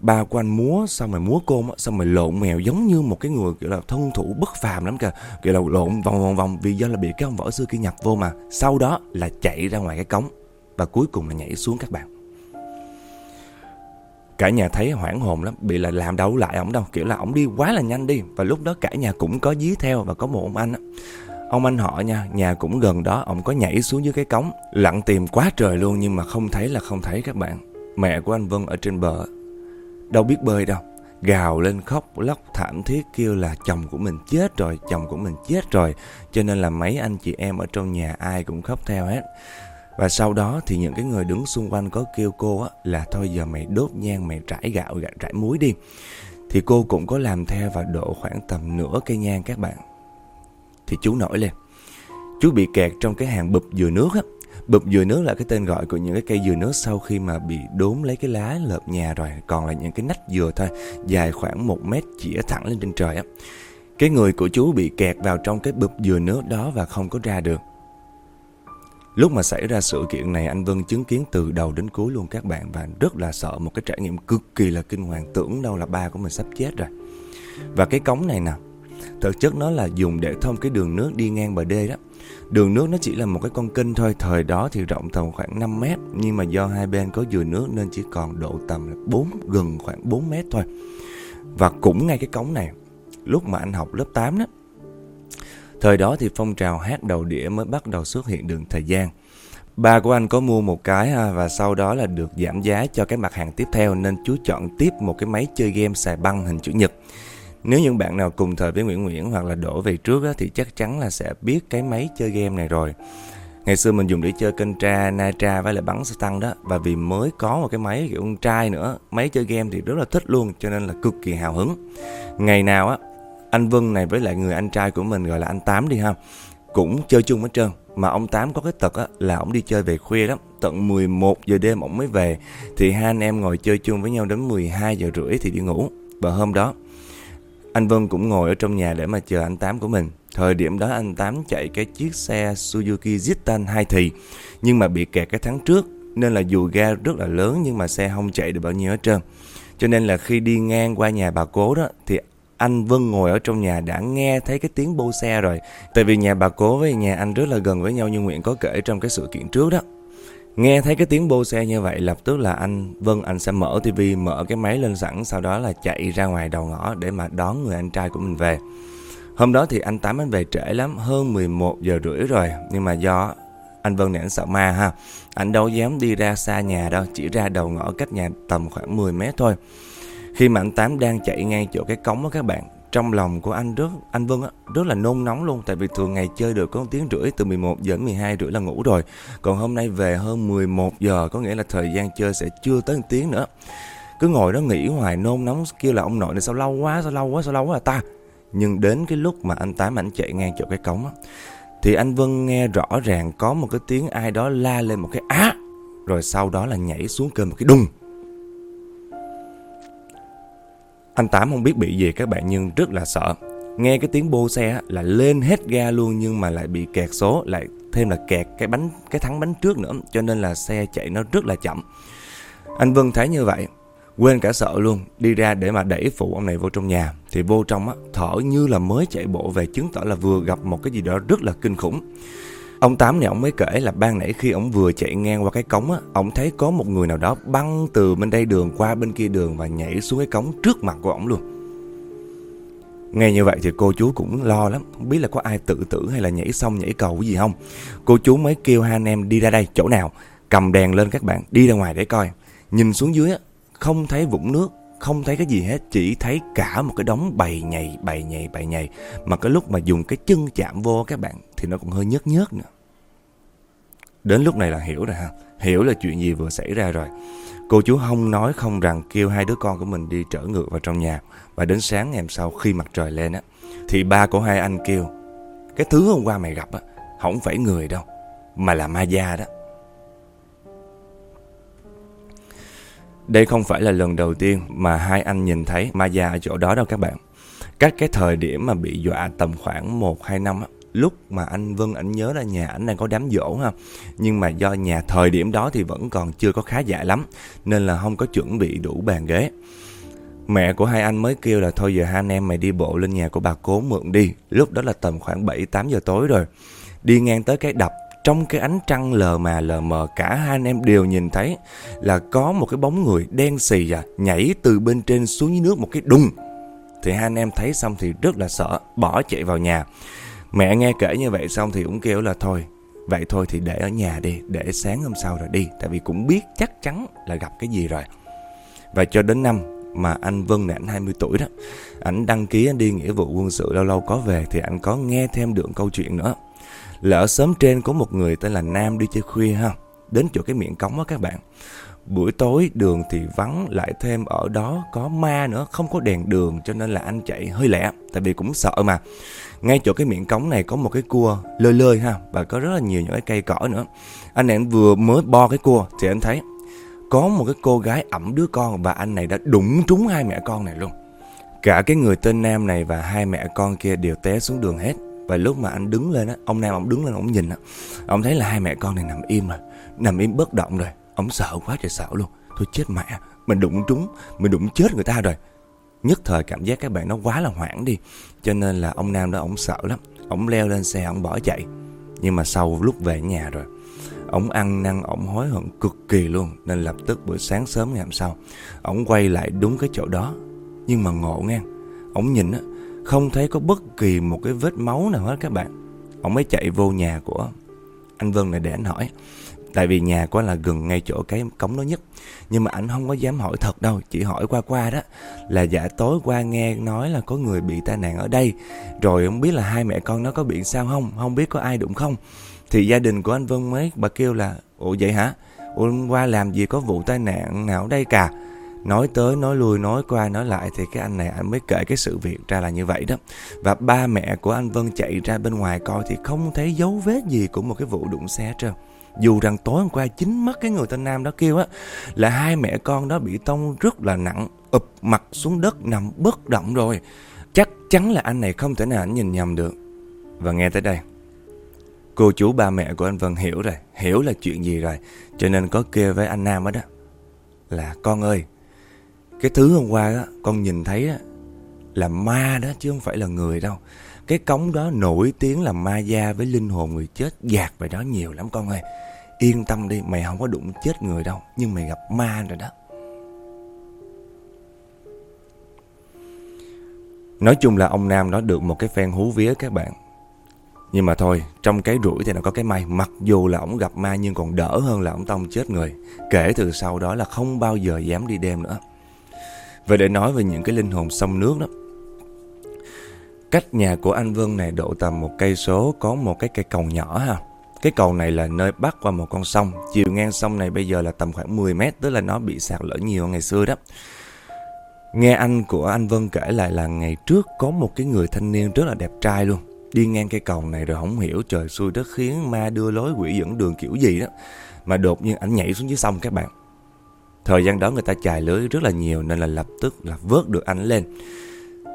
á, ba của anh múa xong rồi múa côn xong rồi lộn mèo giống như một cái người kiểu là thân thủ bất phàm lắm kìa. Kiểu là lộn vòng vòng vòng vì do là bị cái ông võ sư kia nhập vô mà. Sau đó là chạy ra ngoài cái cống và cuối cùng là nhảy xuống các bạn. Cả nhà thấy hoảng hồn lắm bị là làm đâu lại ổng đâu. Kiểu là ổng đi quá là nhanh đi và lúc đó cả nhà cũng có dí theo và có một ông anh á. Ông anh họ nha nhà cũng gần đó ông có nhảy xuống dưới cái cống lặn tìm quá trời luôn nhưng mà không thấy là không thấy các bạn. Mẹ của anh Vân ở trên bờ đâu biết bơi đâu. Gào lên khóc lóc thảm thiết kêu là chồng của mình chết rồi chồng của mình chết rồi. Cho nên là mấy anh chị em ở trong nhà ai cũng khóc theo hết. Và sau đó thì những cái người đứng xung quanh có kêu cô á, là thôi giờ mày đốt nhang mày trải gạo gạo trải muối đi. Thì cô cũng có làm theo và độ khoảng tầm nửa cây nhang các bạn. Thì chú nổi lên. Chú bị kẹt trong cái hàng bụp dừa nước á. Bụp dừa nước là cái tên gọi của những cái cây dừa nước sau khi mà bị đốn lấy cái lá lợp nhà rồi. Còn là những cái nách dừa thôi, Dài khoảng 1 mét chĩa thẳng lên trên trời á. Cái người của chú bị kẹt vào trong cái bụp dừa nước đó và không có ra được Lúc mà xảy ra sự kiện này, anh Vân chứng kiến từ đầu đến cuối luôn các bạn, Và rất là sợ, một cái trải nghiệm cực kỳ là kinh hoàng, Tưởng đâu là ba của mình sắp chết rồi. Và cái cống này nè, Thực chất nó là dùng để thông cái đường nước đi ngang bờ đê đó. Đường nước nó chỉ là một cái con kênh thôi. Thời đó thì rộng tầm khoảng 5 mét Nhưng mà do hai bên có dừa nước Nên chỉ còn độ tầm là 4, gần khoảng 4 mét thôi. Và cũng ngay cái cống này Lúc mà anh học lớp 8 đó Thời đó thì phong trào hát đầu đĩa mới bắt đầu xuất hiện đường thời gian. Ba của anh có mua một cái à, và sau đó là được giảm giá cho cái mặt hàng tiếp theo nên chú chọn tiếp một cái máy chơi game xài băng hình chữ nhật. Nếu những bạn nào cùng thời với Nguyễn Nguyễn hoặc là đổ về trước á, thì chắc chắn là sẽ biết cái máy chơi game này rồi. Ngày xưa mình dùng để chơi kênh tra, na tra với lại bắn xe tăng đó. Và vì mới có một cái máy kiểu con trai nữa Máy chơi game thì rất là thích luôn cho nên là cực kỳ hào hứng. Ngày nào á anh Vân này với lại người anh trai của mình gọi là anh Tám đi ha Cũng chơi chung hết trơn. Mà ông Tám có cái tật á là ông đi chơi về khuya lắm Tận 11 giờ đêm ông mới về. Thì hai anh em ngồi chơi chung với nhau đến 12 giờ rưỡi thì đi ngủ. Và hôm đó anh Vân cũng ngồi ở trong nhà để mà chờ anh Tám của mình. Thời điểm đó anh Tám chạy cái chiếc xe Suzuki Zitan 2 thì, nhưng mà bị kẹt cái tháng trước, nên là dù ga rất là lớn nhưng mà xe không chạy được bao nhiêu hết trơn. Cho nên là khi đi ngang qua nhà bà cố đó, thì anh Vân ngồi ở trong nhà đã nghe thấy cái tiếng bô xe rồi. Tại vì nhà bà cố với nhà anh rất là gần với nhau như Nguyễn có kể trong cái sự kiện trước đó. Nghe thấy cái tiếng bô xe như vậy lập tức là anh Vân anh sẽ mở tivi mở cái máy lên sẵn sau đó là chạy ra ngoài đầu ngõ để mà đón người anh trai của mình về. Hôm đó thì anh Tám anh về trễ lắm, hơn 11 giờ rưỡi rồi, nhưng mà do anh Vân này anh sợ ma ha. Anh đâu dám đi ra xa nhà đâu, chỉ ra đầu ngõ cách nhà tầm khoảng 10 mét thôi. Khi mà anh Tám đang chạy ngay chỗ cái cống đó các bạn, trong lòng của anh rất anh Vân á, rất là nôn nóng luôn tại vì thường ngày chơi được có 1 tiếng rưỡi từ 11 giờ đến 12 rưỡi là ngủ rồi. Còn hôm nay về hơn 11 giờ có nghĩa là thời gian chơi sẽ chưa tới 1 tiếng nữa. Cứ ngồi đó nghĩ hoài nôn nóng kêu là ông nội này sao lâu quá, sao lâu quá, sao lâu quá là ta. Nhưng đến cái lúc mà anh Tám ảnh chạy ngang chỗ cái cống á, thì anh Vân nghe rõ ràng có một cái tiếng ai đó la lên một cái á, rồi sau đó là nhảy xuống kênh một cái đùng. Anh Tám không biết bị gì các bạn nhưng rất là sợ. Nghe cái tiếng bô xe là lên hết ga luôn nhưng mà lại bị kẹt số, lại thêm là kẹt cái bánh cái thắng bánh trước nữa cho nên là xe chạy nó rất là chậm. Anh Vân thấy như vậy, quên cả sợ luôn, đi ra để mà đẩy phụ ông này vô trong nhà thì vô trong á thở như là mới chạy bộ về chứng tỏ là vừa gặp một cái gì đó rất là kinh khủng. Ông Tám này ông mới kể là ban nãy khi ông vừa chạy ngang qua cái cống á, ông thấy có một người nào đó băng từ bên đây đường qua bên kia đường và nhảy xuống cái cống trước mặt của ông luôn. Nghe như vậy thì cô chú cũng lo lắm, không biết là có ai tự tử hay là nhảy xong nhảy cầu cái gì không. Cô chú mới kêu hai anh em đi ra đây, chỗ nào, cầm đèn lên các bạn, đi ra ngoài để coi. Nhìn xuống dưới á, không thấy vũng nước, không thấy cái gì hết, chỉ thấy cả một cái đống bầy nhầy, bầy nhầy, bầy nhầy. Mà cái lúc mà dùng cái chân chạm vô các bạn thì nó cũng hơi nhớt nhớt nữa. Đến lúc này là hiểu rồi ha, hiểu là chuyện gì vừa xảy ra rồi. Cô chú không nói không rằng kêu hai đứa con của mình đi trở ngược vào trong nhà. Và đến sáng ngày hôm sau khi mặt trời lên á, thì ba của hai anh kêu, cái thứ hôm qua mày gặp á, không phải người đâu, mà là ma da đó. Đây không phải là lần đầu tiên mà hai anh nhìn thấy ma già ở chỗ đó đâu các bạn. Cách cái thời điểm mà bị dọa tầm khoảng 1-2 năm á, lúc mà anh Vân ảnh nhớ là nhà ảnh đang có đám dỗ ha. Nhưng mà do nhà thời điểm đó thì vẫn còn chưa có khá giả lắm nên là không có chuẩn bị đủ bàn ghế. Mẹ của hai anh mới kêu là thôi giờ hai anh em mày đi bộ lên nhà của bà cố mượn đi. Lúc đó là tầm khoảng 7-8 giờ tối rồi. Đi ngang tới cái đập trong cái ánh trăng lờ mà lờ mờ cả hai anh em đều nhìn thấy là có một cái bóng người đen xì à, nhảy từ bên trên xuống dưới nước một cái đùng. Thì hai anh em thấy xong thì rất là sợ, bỏ chạy vào nhà. Mẹ nghe kể như vậy xong thì cũng kêu là thôi, vậy thôi thì để ở nhà đi, để sáng hôm sau rồi đi. Tại vì cũng biết chắc chắn là gặp cái gì rồi. Và cho đến năm mà anh Vân này anh 20 tuổi đó, ảnh đăng ký anh đi nghĩa vụ quân sự lâu lâu có về thì anh có nghe thêm được câu chuyện nữa. Là ở xóm trên có một người tên là Nam đi chơi khuya ha. Đến chỗ cái miệng cống đó các bạn. Buổi tối đường thì vắng, lại thêm ở đó có ma nữa, Không có đèn đường cho nên là anh chạy hơi lẹ, Tại vì cũng sợ mà. Ngay chỗ cái miệng cống này có một cái cua lơi lơi ha, Và có rất là nhiều những cái cây cỏ nữa. Anh này vừa mới bo cái cua thì anh thấy Có một cái cô gái ẩm đứa con Và anh này đã đụng trúng hai mẹ con này luôn. Cả cái người tên Nam này và hai mẹ con kia đều té xuống đường hết và lúc mà anh đứng lên á, ông nam ông đứng lên ông nhìn á, ông thấy là hai mẹ con này nằm im rồi, nằm im bất động rồi. Ông sợ quá trời sợ luôn. Thôi chết mẹ, mình đụng trúng, mình đụng chết người ta rồi. Nhất thời cảm giác các bạn nó quá là hoảng đi. Cho nên là ông nam đó, ông sợ lắm. Ông leo lên xe, ông bỏ chạy. Nhưng mà sau lúc về nhà rồi, ông ăn năn, ông hối hận cực kỳ luôn. Nên lập tức buổi sáng sớm ngày hôm sau, ông quay lại đúng cái chỗ đó. Nhưng mà ngộ ngang, ông nhìn á không thấy có bất kỳ một cái vết máu nào hết các bạn. Ông mới chạy vô nhà của anh Vân này để anh hỏi. Tại vì nhà của anh là gần ngay chỗ cái cống đó nhất. Nhưng mà anh không có dám hỏi thật đâu, Chỉ hỏi qua qua đó. Là dạ tối qua nghe nói là có người bị tai nạn ở đây. Rồi không biết là hai mẹ con nó có bị sao không? Không biết có ai đụng không? Thì gia đình của anh Vân mới, bà kêu là, Ủa vậy hả? Ủa hôm qua làm gì có vụ tai nạn nào ở đây cả Nói tới nói lui nói qua nói lại thì cái anh này anh mới kể cái sự việc ra là như vậy đó. Và ba mẹ của anh Vân chạy ra bên ngoài coi thì không thấy dấu vết gì của một cái vụ đụng xe trơn. Dù rằng tối hôm qua chính mắt cái người tên Nam đó kêu á là hai mẹ con đó bị tông rất là nặng, ụp mặt xuống đất nằm bất động rồi. Chắc chắn là anh này không thể nào anh nhìn nhầm được. Và nghe tới đây, cô chú ba mẹ của anh Vân hiểu rồi, hiểu là chuyện gì rồi. Cho nên có kêu với anh Nam đó, đó là con ơi, cái thứ hôm qua á, con nhìn thấy đó, là ma đó chứ không phải là người đâu. Cái cống đó nổi tiếng là ma gia với linh hồn người chết. Dạt về đó nhiều lắm con ơi. Yên tâm đi mày không có đụng chết người đâu Nhưng mày gặp ma rồi đó. Nói chung là ông Nam đó được một cái phen hú vía các bạn. Nhưng mà thôi Trong cái rủi thì nó có cái may. Mặc dù là ông gặp ma nhưng còn đỡ hơn là ông Tông chết người. Kể từ sau đó là không bao giờ dám đi đêm nữa. Và để nói về những cái linh hồn sông nước đó. Cách nhà của anh Vân này độ tầm một cây số, Có một cái cây cầu nhỏ ha. Cái cầu này là nơi bắc qua một con sông. Chiều ngang sông này bây giờ là tầm khoảng 10 mét, Tức là nó bị sạt lở nhiều ngày xưa đó. Nghe anh của anh Vân kể lại là ngày trước có một cái người thanh niên rất là đẹp trai luôn. Đi ngang cây cầu này rồi không hiểu trời xui đất khiến ma đưa lối quỷ dẫn đường kiểu gì đó. Mà đột nhiên ảnh nhảy xuống dưới sông các bạn. Thời gian đó người ta chài lưới rất là nhiều nên là lập tức là vớt được anh lên.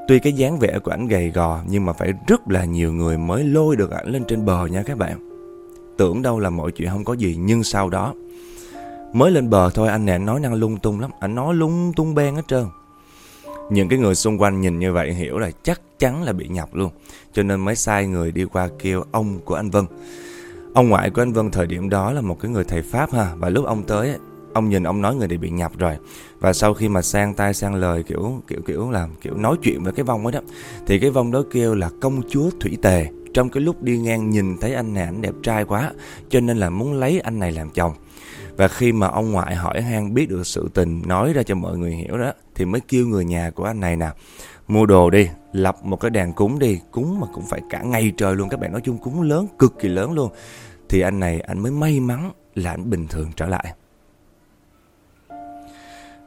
Tuy cái dáng vẻ của ảnh gầy gò, nhưng mà phải rất là nhiều người mới lôi được ảnh lên trên bờ nha các bạn. Tưởng đâu là mọi chuyện không có gì, nhưng sau đó, Mới lên bờ thôi, anh nè nói năng lung tung lắm. Anh nói lung tung beng hết trơn. Những cái người xung quanh nhìn như vậy hiểu là chắc chắn là bị nhập luôn. Cho nên mới sai người đi qua kêu ông của anh Vân. Ông ngoại của anh Vân thời điểm đó là một cái người thầy Pháp ha, Và lúc ông tới Ông nhìn ông nói người này bị nhập rồi Và sau khi mà sang tay sang lời kiểu kiểu kiểu làm kiểu nói chuyện với cái vong ấy đó Thì cái vong đó kêu là công chúa Thủy Tề Trong cái lúc đi ngang nhìn thấy anh này ảnh đẹp trai quá Cho nên là muốn lấy anh này làm chồng và khi mà ông ngoại hỏi han biết được sự tình nói ra cho mọi người hiểu đó thì mới kêu người nhà của anh này nè mua đồ đi, lập một cái đàn cúng đi, cúng mà cũng phải cả ngày trời luôn các bạn nói chung cúng lớn cực kỳ lớn luôn. Thì anh này anh mới may mắn là anh bình thường trở lại.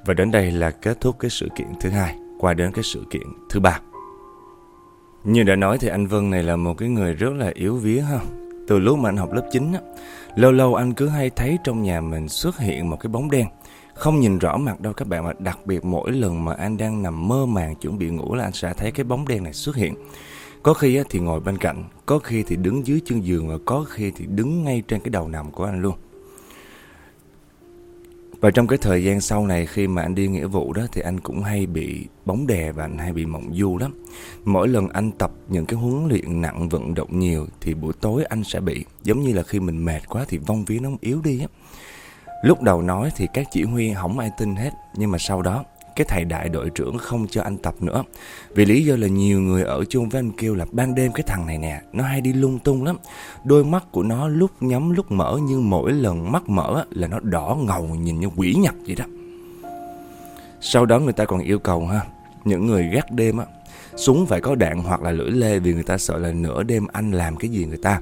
Và đến đây là kết thúc cái sự kiện thứ hai, qua đến cái sự kiện thứ ba. Như đã nói thì anh Vân này là một cái người rất là yếu vía ha. Từ lúc mà anh học lớp 9 á, Lâu lâu anh cứ hay thấy trong nhà mình xuất hiện một cái bóng đen Không nhìn rõ mặt đâu các bạn mà đặc biệt mỗi lần mà anh đang nằm mơ màng chuẩn bị ngủ là anh sẽ thấy cái bóng đen này xuất hiện Có khi thì ngồi bên cạnh, có khi thì đứng dưới chân giường và có khi thì đứng ngay trên cái đầu nằm của anh luôn và trong cái thời gian sau này khi mà anh đi nghĩa vụ đó, thì anh cũng hay bị bóng đè và anh hay bị mộng du lắm. Mỗi lần anh tập những cái huấn luyện nặng vận động nhiều, thì buổi tối anh sẽ bị, giống như là khi mình mệt quá thì vong vía nó yếu đi á. Lúc đầu nói thì các chỉ huy không ai tin hết, nhưng mà sau đó cái thầy đại đội trưởng không cho anh tập nữa. Vì lý do là nhiều người ở chung với anh kêu là ban đêm cái thằng này nè, Nó hay đi lung tung lắm. Đôi mắt của nó lúc nhắm lúc mở Nhưng mỗi lần mắt mở là nó đỏ ngầu nhìn như quỷ nhập vậy đó. Sau đó người ta còn yêu cầu ha, Những người gác đêm á, Súng phải có đạn hoặc là lưỡi lê Vì người ta sợ là nửa đêm anh làm cái gì người ta.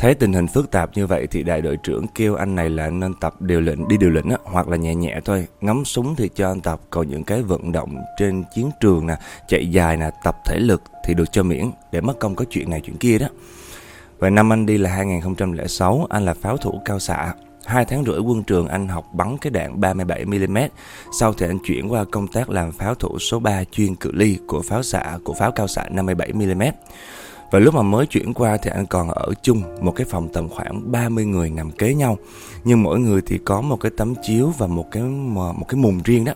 Thấy tình hình phức tạp như vậy thì đại đội trưởng kêu anh này là nên tập điều lệnh đi điều lệnh á, hoặc là nhẹ nhẹ thôi. Ngắm súng thì cho anh tập, còn những cái vận động trên chiến trường nè, chạy dài nè, tập thể lực thì được cho miễn để mất công có chuyện này chuyện kia đó. Và năm anh đi là 2006, anh là pháo thủ cao xạ. Hai tháng rưỡi quân trường anh học bắn cái đạn 37mm Sau thì anh chuyển qua công tác làm pháo thủ số 3 chuyên cự ly của pháo xạ của pháo cao xạ 57mm và lúc mà mới chuyển qua thì anh còn ở chung một cái phòng tầm khoảng 30 người nằm kế nhau. Nhưng mỗi người thì có một cái tấm chiếu và một cái một cái mùng riêng đó.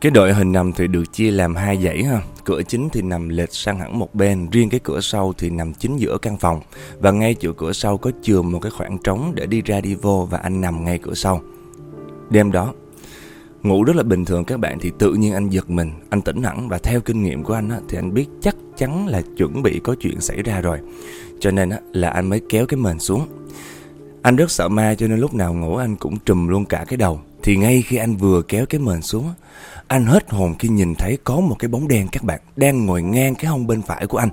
Cái đội hình nằm thì được chia làm hai dãy ha. Cửa chính thì nằm lệch sang hẳn một bên, riêng cái cửa sau thì nằm chính giữa căn phòng. Và ngay chỗ cửa sau có chừa một cái khoảng trống để đi ra đi vô và anh nằm ngay cửa sau. Đêm đó, Ngủ rất là bình thường các bạn thì tự nhiên anh giật mình, anh tỉnh hẳn và theo kinh nghiệm của anh á, thì anh biết chắc chắn là chuẩn bị có chuyện xảy ra rồi. Cho nên á, là anh mới kéo cái mền xuống. Anh rất sợ ma cho nên lúc nào ngủ anh cũng trùm luôn cả cái đầu. Thì ngay khi anh vừa kéo cái mền xuống, anh hết hồn khi nhìn thấy có một cái bóng đen các bạn đang ngồi ngang cái hông bên phải của anh.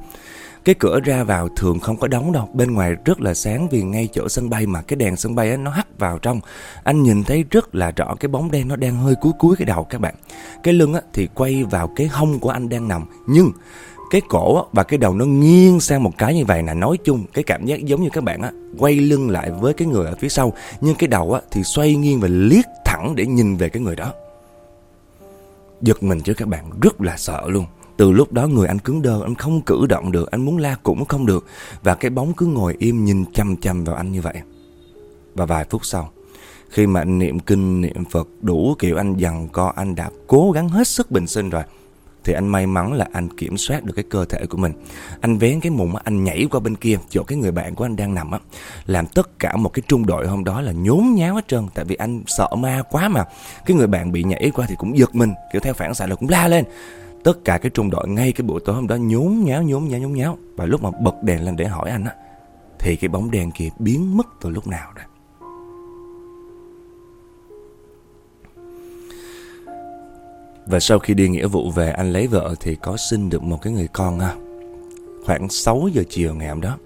Cái cửa ra vào thường không có đóng đâu. Bên ngoài rất là sáng vì ngay chỗ sân bay mà cái đèn sân bay ấy, nó hắt vào trong. Anh nhìn thấy rất là rõ cái bóng đen nó đang hơi cúi cúi cái đầu các bạn. Cái lưng á, thì quay vào cái hông của anh đang nằm. Nhưng cái cổ và cái đầu nó nghiêng sang một cái như vậy là nói chung cái cảm giác giống như các bạn á quay lưng lại với cái người ở phía sau. Nhưng cái đầu á thì xoay nghiêng và liếc thẳng để nhìn về cái người đó. Giật mình chứ các bạn rất là sợ luôn từ lúc đó người anh cứng đơ, anh không cử động được, anh muốn la cũng không được. Và cái bóng cứ ngồi im nhìn chăm chăm vào anh như vậy. Và vài phút sau, khi mà anh niệm kinh, niệm Phật đủ kiểu anh dằn co anh đã cố gắng hết sức bình sinh rồi. thì anh may mắn là anh kiểm soát được cái cơ thể của mình. Anh vén cái mùng anh nhảy qua bên kia chỗ cái người bạn của anh đang nằm á, làm tất cả một cái trung đội hôm đó là nhốn nháo hết trơn tại vì anh sợ ma quá mà. Cái người bạn bị nhảy qua thì cũng giật mình, kiểu theo phản xạ là cũng la lên. Tất cả cái trung đội, ngay cái buổi tối hôm đó nhốn nháo nhốn nháo nhốn nháo và lúc mà bật đèn lên để hỏi anh á, thì cái bóng đèn kia biến mất từ lúc nào đó Và sau khi đi nghĩa vụ về, anh lấy vợ thì có sinh được một cái người con ha. Khoảng 6 giờ chiều ngày hôm đó.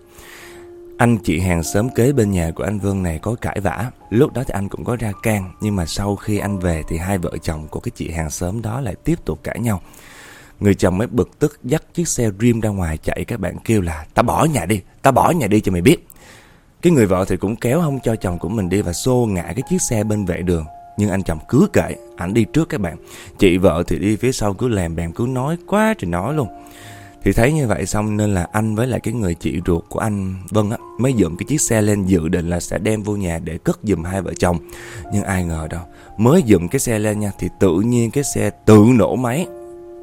Anh chị hàng xóm kế bên nhà của anh Vương này có cãi vã. Lúc đó thì anh cũng có ra can. Nhưng mà sau khi anh về thì hai vợ chồng của cái chị hàng xóm đó lại tiếp tục cãi nhau. Người chồng mới bực tức dắt chiếc xe Dream ra ngoài chạy. Các bạn kêu là Ta bỏ nhà đi, ta bỏ nhà đi cho mày biết. Cái người vợ thì cũng kéo không cho chồng của mình đi và xô ngã cái chiếc xe bên vệ đường. Nhưng anh chồng cứ kệ Anh đi trước các bạn. Chị vợ thì đi phía sau cứ làm bèn cứ nói quá trời nói luôn. Thì thấy như vậy xong nên là anh với lại cái người chị ruột của anh Vân á Mới dựng cái chiếc xe lên dự định là sẽ đem vô nhà để cất giùm hai vợ chồng. Nhưng ai ngờ đâu Mới dựng cái xe lên nha Thì tự nhiên cái xe tự nổ máy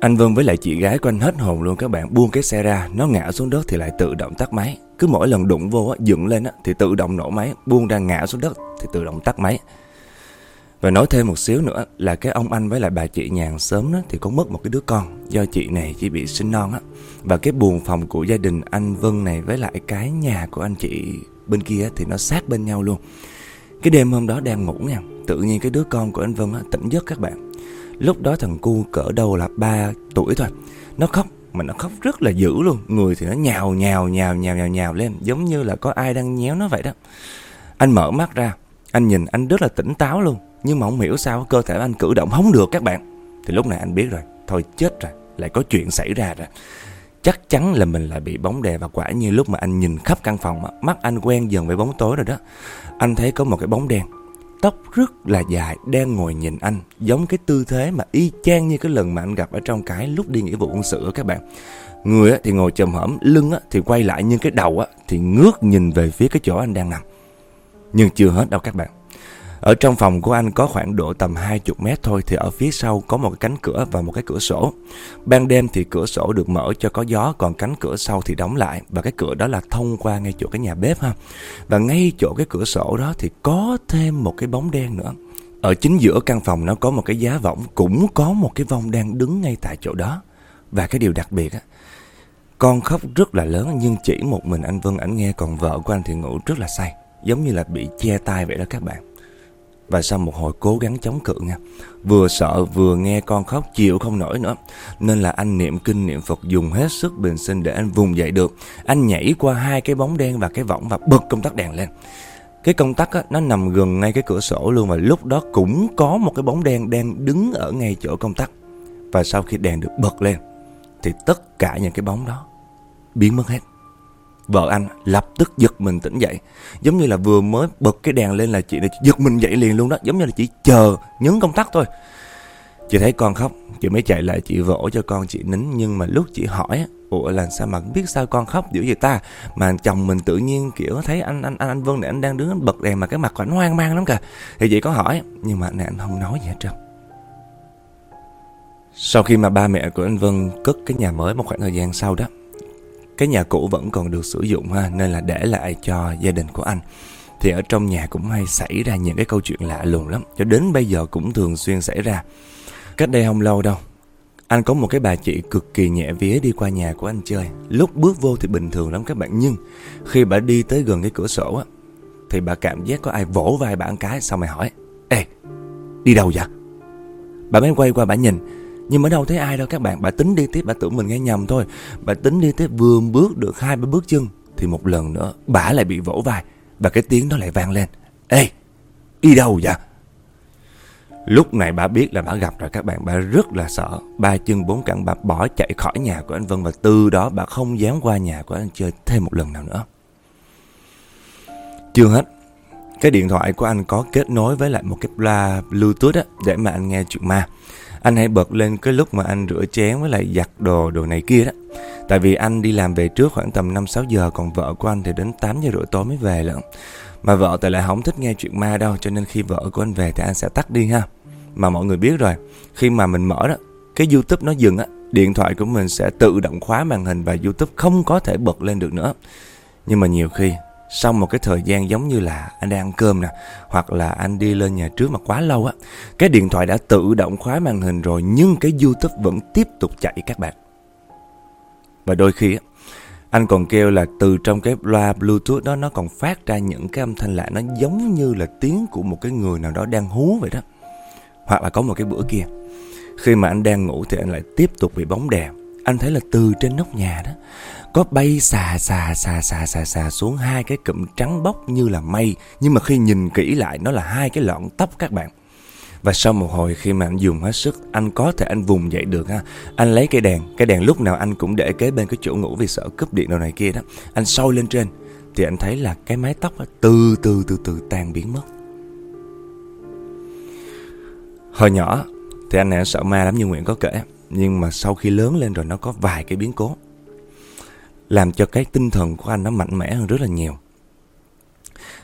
anh Vân với lại chị gái của anh hết hồn luôn các bạn Buông cái xe ra Nó ngã xuống đất thì lại tự động tắt máy Cứ mỗi lần đụng vô dựng lên thì tự động nổ máy Buông ra ngã xuống đất thì tự động tắt máy và nói thêm một xíu nữa là cái ông anh với lại bà chị nhàn sớm đó thì có mất một cái đứa con do chị này chỉ bị sinh non á. Và cái buồn phòng của gia đình anh Vân này với lại cái nhà của anh chị bên kia thì nó sát bên nhau luôn. Cái đêm hôm đó đang ngủ nha, tự nhiên cái đứa con của anh Vân á, tỉnh giấc các bạn. Lúc đó thằng cu cỡ đầu là 3 tuổi thôi. Nó khóc mà nó khóc rất là dữ luôn, người thì nó nhào nhào nhào nhào nhào nhào lên giống như là có ai đang nhéo nó vậy đó. Anh mở mắt ra, anh nhìn anh rất là tỉnh táo luôn nhưng mà không hiểu sao cơ thể anh cử động không được các bạn Thì lúc này anh biết rồi Thôi chết rồi Lại có chuyện xảy ra rồi Chắc chắn là mình lại bị bóng đè và quả như lúc mà anh nhìn khắp căn phòng Mắt anh quen dần với bóng tối rồi đó Anh thấy có một cái bóng đen Tóc rất là dài, Đang ngồi nhìn anh, Giống cái tư thế mà y chang như cái lần mà anh gặp Ở trong cái lúc đi nghĩa vụ quân sự các bạn. Người thì ngồi chồm hổm, Lưng thì quay lại nhưng cái đầu thì ngước nhìn về phía cái chỗ anh đang nằm. Nhưng chưa hết đâu các bạn ở trong phòng của anh có khoảng độ tầm 20 mét thôi thì ở phía sau có một cái cánh cửa và một cái cửa sổ. Ban đêm thì cửa sổ được mở cho có gió còn cánh cửa sau thì đóng lại và cái cửa đó là thông qua ngay chỗ cái nhà bếp ha. Và ngay chỗ cái cửa sổ đó thì có thêm một cái bóng đen nữa. Ở chính giữa căn phòng nó có một cái giá võng cũng có một cái vong đang đứng ngay tại chỗ đó. Và cái điều đặc biệt á, con khóc rất là lớn nhưng chỉ một mình anh Vân ảnh nghe còn vợ của anh thì ngủ rất là say. Giống như là bị che tay vậy đó các bạn. Và sau một hồi cố gắng chống cự nha Vừa sợ vừa nghe con khóc chịu không nổi nữa. Nên là anh niệm kinh niệm Phật dùng hết sức bình sinh để anh vùng dậy được. Anh nhảy qua hai cái bóng đen và cái võng và bật công tắc đèn lên. Cái công tắc á, nó nằm gần ngay cái cửa sổ luôn Và lúc đó cũng có một cái bóng đen đang đứng ở ngay chỗ công tắc. Và sau khi đèn được bật lên Thì tất cả những cái bóng đó biến mất hết. Vợ anh lập tức giật mình tỉnh dậy. Giống như là vừa mới bật cái đèn lên là chị này giật mình dậy liền luôn đó. Giống như là chỉ chờ nhấn công tắc thôi. Chị thấy con khóc Chị mới chạy lại chị vỗ cho con chị nín. Nhưng mà lúc chị hỏi Ủa là sao mà biết sao con khóc dữ vậy ta? Mà chồng mình tự nhiên kiểu thấy anh anh anh, anh Vân này anh đang đứng bật đèn Mà cái mặt của anh hoang mang lắm kìa. Thì chị có hỏi Nhưng mà này anh không nói gì hết trơn. Sau khi mà ba mẹ của anh Vân cất cái nhà mới một khoảng thời gian sau đó cái nhà cũ vẫn còn được sử dụng ha, nên là để lại cho gia đình của anh. Thì ở trong nhà cũng hay xảy ra những cái câu chuyện lạ lùng lắm, cho đến bây giờ cũng thường xuyên xảy ra. Cách đây không lâu đâu, anh có một cái bà chị cực kỳ nhẹ vía đi qua nhà của anh chơi. Lúc bước vô thì bình thường lắm các bạn, nhưng khi bà đi tới gần cái cửa sổ á, thì bà cảm giác có ai vỗ vai bà cái, xong mày hỏi, ê, đi đâu vậy? Bà mới quay qua bà nhìn nhưng mà đâu thấy ai đâu các bạn. Bà tính đi tiếp, bà tưởng mình nghe nhầm thôi. Bà tính đi tiếp, vừa bước được hai ba bước chân, Thì một lần nữa, bà lại bị vỗ vai. Và cái tiếng đó lại vang lên. Ê, đi đâu vậy? Lúc này bà biết là bà gặp rồi các bạn. Bà rất là sợ. Ba chân bốn cẳng, bà bỏ chạy khỏi nhà của anh Vân. Và từ đó bà không dám qua nhà của anh chơi thêm một lần nào nữa. Chưa hết. Cái điện thoại của anh có kết nối với lại một cái bla Bluetooth á, Để mà anh nghe chuyện ma. Anh hãy bật lên cái lúc mà anh rửa chén với lại giặt đồ đồ này kia đó. Tại vì anh đi làm về trước khoảng tầm 5-6 giờ, còn vợ của anh thì đến tám giờ rưỡi tối mới về lận. Mà vợ tại lại không thích nghe chuyện ma đâu, cho nên khi vợ của anh về thì anh sẽ tắt đi ha. Mà mọi người biết rồi, khi mà mình mở đó, cái youtube nó dừng á. Điện thoại của mình sẽ tự động khóa màn hình và YouTube không có thể bật lên được nữa. Nhưng mà nhiều khi sau một cái thời gian giống như là anh đang ăn cơm nè, hoặc là anh đi lên nhà trước mà quá lâu á, cái điện thoại đã tự động khóa màn hình rồi, nhưng cái youtube vẫn tiếp tục chạy các bạn. Và đôi khi á, anh còn kêu là từ trong cái loa bluetooth đó, nó còn phát ra những cái âm thanh lạ, nó giống như là tiếng của một cái người nào đó đang hú vậy đó. Hoặc là có một cái bữa kia, khi mà anh đang ngủ thì anh lại tiếp tục bị bóng đèn anh thấy là từ trên nóc nhà đó, có bay xà xà xà xà xà xà xuống hai cái cụm trắng bóc như là mây. Nhưng mà khi nhìn kỹ lại, nó là hai cái lọn tóc các bạn. Và sau một hồi khi mà anh dùng hết sức, Anh có thể anh vùng dậy được ha. Anh lấy cây đèn, Cái đèn lúc nào anh cũng để kế bên cái chỗ ngủ Vì sợ cúp điện đồ này kia đó. Anh soi lên trên, Thì anh thấy là cái mái tóc từ từ từ từ tan biến mất. Hồi nhỏ, Thì anh này sợ ma lắm như Nguyễn có kể. Nhưng mà sau khi lớn lên rồi nó có vài cái biến cố làm cho cái tinh thần của anh nó mạnh mẽ hơn rất là nhiều.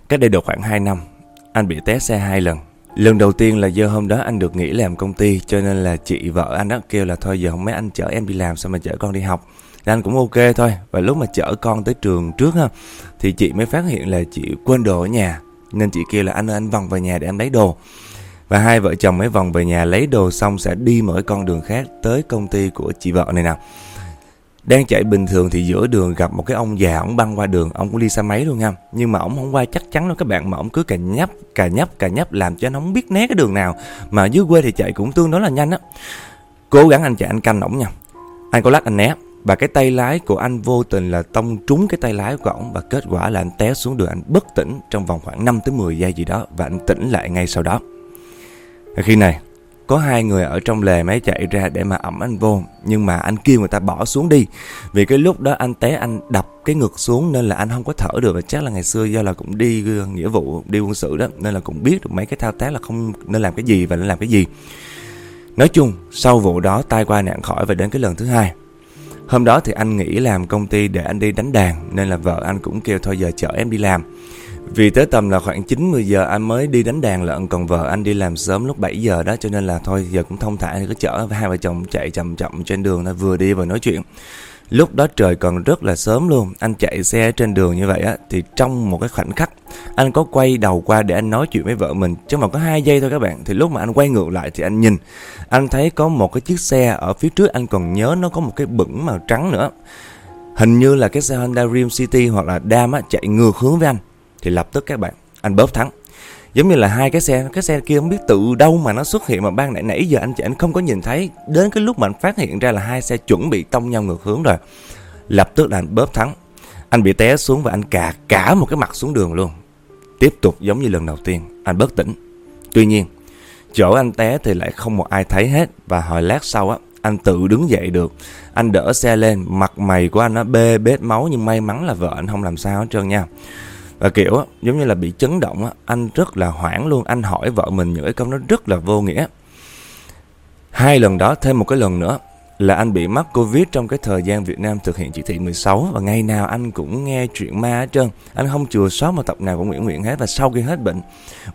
Cách đây được khoảng 2 năm, anh bị té xe hai lần. Lần đầu tiên là do hôm đó anh được nghỉ làm công ty cho nên là chị vợ anh đó kêu là thôi giờ không mấy anh chở em đi làm sao mà chở con đi học. Thì anh cũng ok thôi. Và lúc mà chở con tới trường trước ha thì chị mới phát hiện là chị quên đồ ở nhà. Nên chị kêu là anh ơi anh vòng vào nhà để em lấy đồ. Và hai vợ chồng mới vòng về nhà lấy đồ xong sẽ đi mở con đường khác tới công ty của chị vợ này nào. Đang chạy bình thường thì giữa đường gặp một cái ông già Ông băng qua đường, ông cũng đi xe máy luôn nha Nhưng mà ông không qua chắc chắn đâu các bạn Mà ông cứ cà nhấp, cà nhấp, cà nhấp Làm cho nó không biết né cái đường nào. Mà dưới quê thì chạy cũng tương đối là nhanh á. Cố gắng anh chạy anh canh ổng nha. Anh có lắc anh né. Và cái tay lái của anh vô tình là tông trúng cái tay lái của ổng. Và kết quả là anh té xuống đường anh bất tỉnh Trong vòng khoảng 5-10 giây gì đó. Và anh tỉnh lại ngay sau đó. Khi này, có hai người ở trong lề máy chạy ra để mà ẩm anh vô, nhưng mà anh kêu người ta bỏ xuống đi. Vì cái lúc đó anh té, anh đập cái ngực xuống nên là anh không có thở được. Và chắc là ngày xưa do là cũng đi ờ, nghĩa vụ, đi quân sự đó, nên là cũng biết được mấy cái thao tác là không nên làm cái gì và nên làm cái gì. Nói chung, sau vụ đó tai qua nạn khỏi và đến cái lần thứ hai. Hôm đó thì anh nghỉ làm công ty để anh đi đánh đàn, nên là vợ anh cũng kêu thôi giờ chở em đi làm vì tới tầm là khoảng 90 giờ, anh mới đi đánh đàn lận, Còn vợ anh đi làm sớm lúc 7 giờ đó, Cho nên là thôi, giờ cũng thông thả thì cứ chở hai vợ chồng chạy chậm chậm trên đường nó Vừa đi vừa nói chuyện. Lúc đó trời còn rất là sớm luôn, Anh chạy xe trên đường như vậy á, Thì trong một cái khoảnh khắc, Anh có quay đầu qua để anh nói chuyện với vợ mình. Chứ mà có hai giây thôi các bạn, Thì lúc mà anh quay ngược lại thì anh nhìn, Anh thấy có một cái chiếc xe ở phía trước, Anh còn nhớ nó có một cái bửng màu trắng nữa. Hình như là cái xe Honda Dream City hoặc là Dam á, chạy ngược hướng với anh thì lập tức các bạn, anh bóp thắng. Giống như là hai cái xe cái xe kia không biết từ đâu mà nó xuất hiện mà ban nãy nãy giờ anh chị anh không có nhìn thấy. Đến cái lúc mà anh phát hiện ra là hai xe chuẩn bị tông nhau ngược hướng rồi. Lập tức là anh bóp thắng. Anh bị té xuống và anh cà cả một cái mặt xuống đường luôn. Tiếp tục giống như lần đầu tiên, anh bất tỉnh. Tuy nhiên, chỗ anh té thì lại không một ai thấy hết. Và hồi lát sau á, anh tự đứng dậy được. Anh đỡ xe lên, mặt mày của anh nó bê bết máu nhưng may mắn là vợ anh không làm sao hết trơn nha và kiểu giống như là bị chấn động anh rất là hoảng luôn anh hỏi vợ mình những cái câu nó rất là vô nghĩa hai lần đó thêm một cái lần nữa là anh bị mắc Covid trong cái thời gian Việt Nam thực hiện chỉ thị 16 và ngày nào anh cũng nghe chuyện ma hết trơn. Anh không chừa sót một tập nào của Nguyễn Nguyễn hết và sau khi hết bệnh,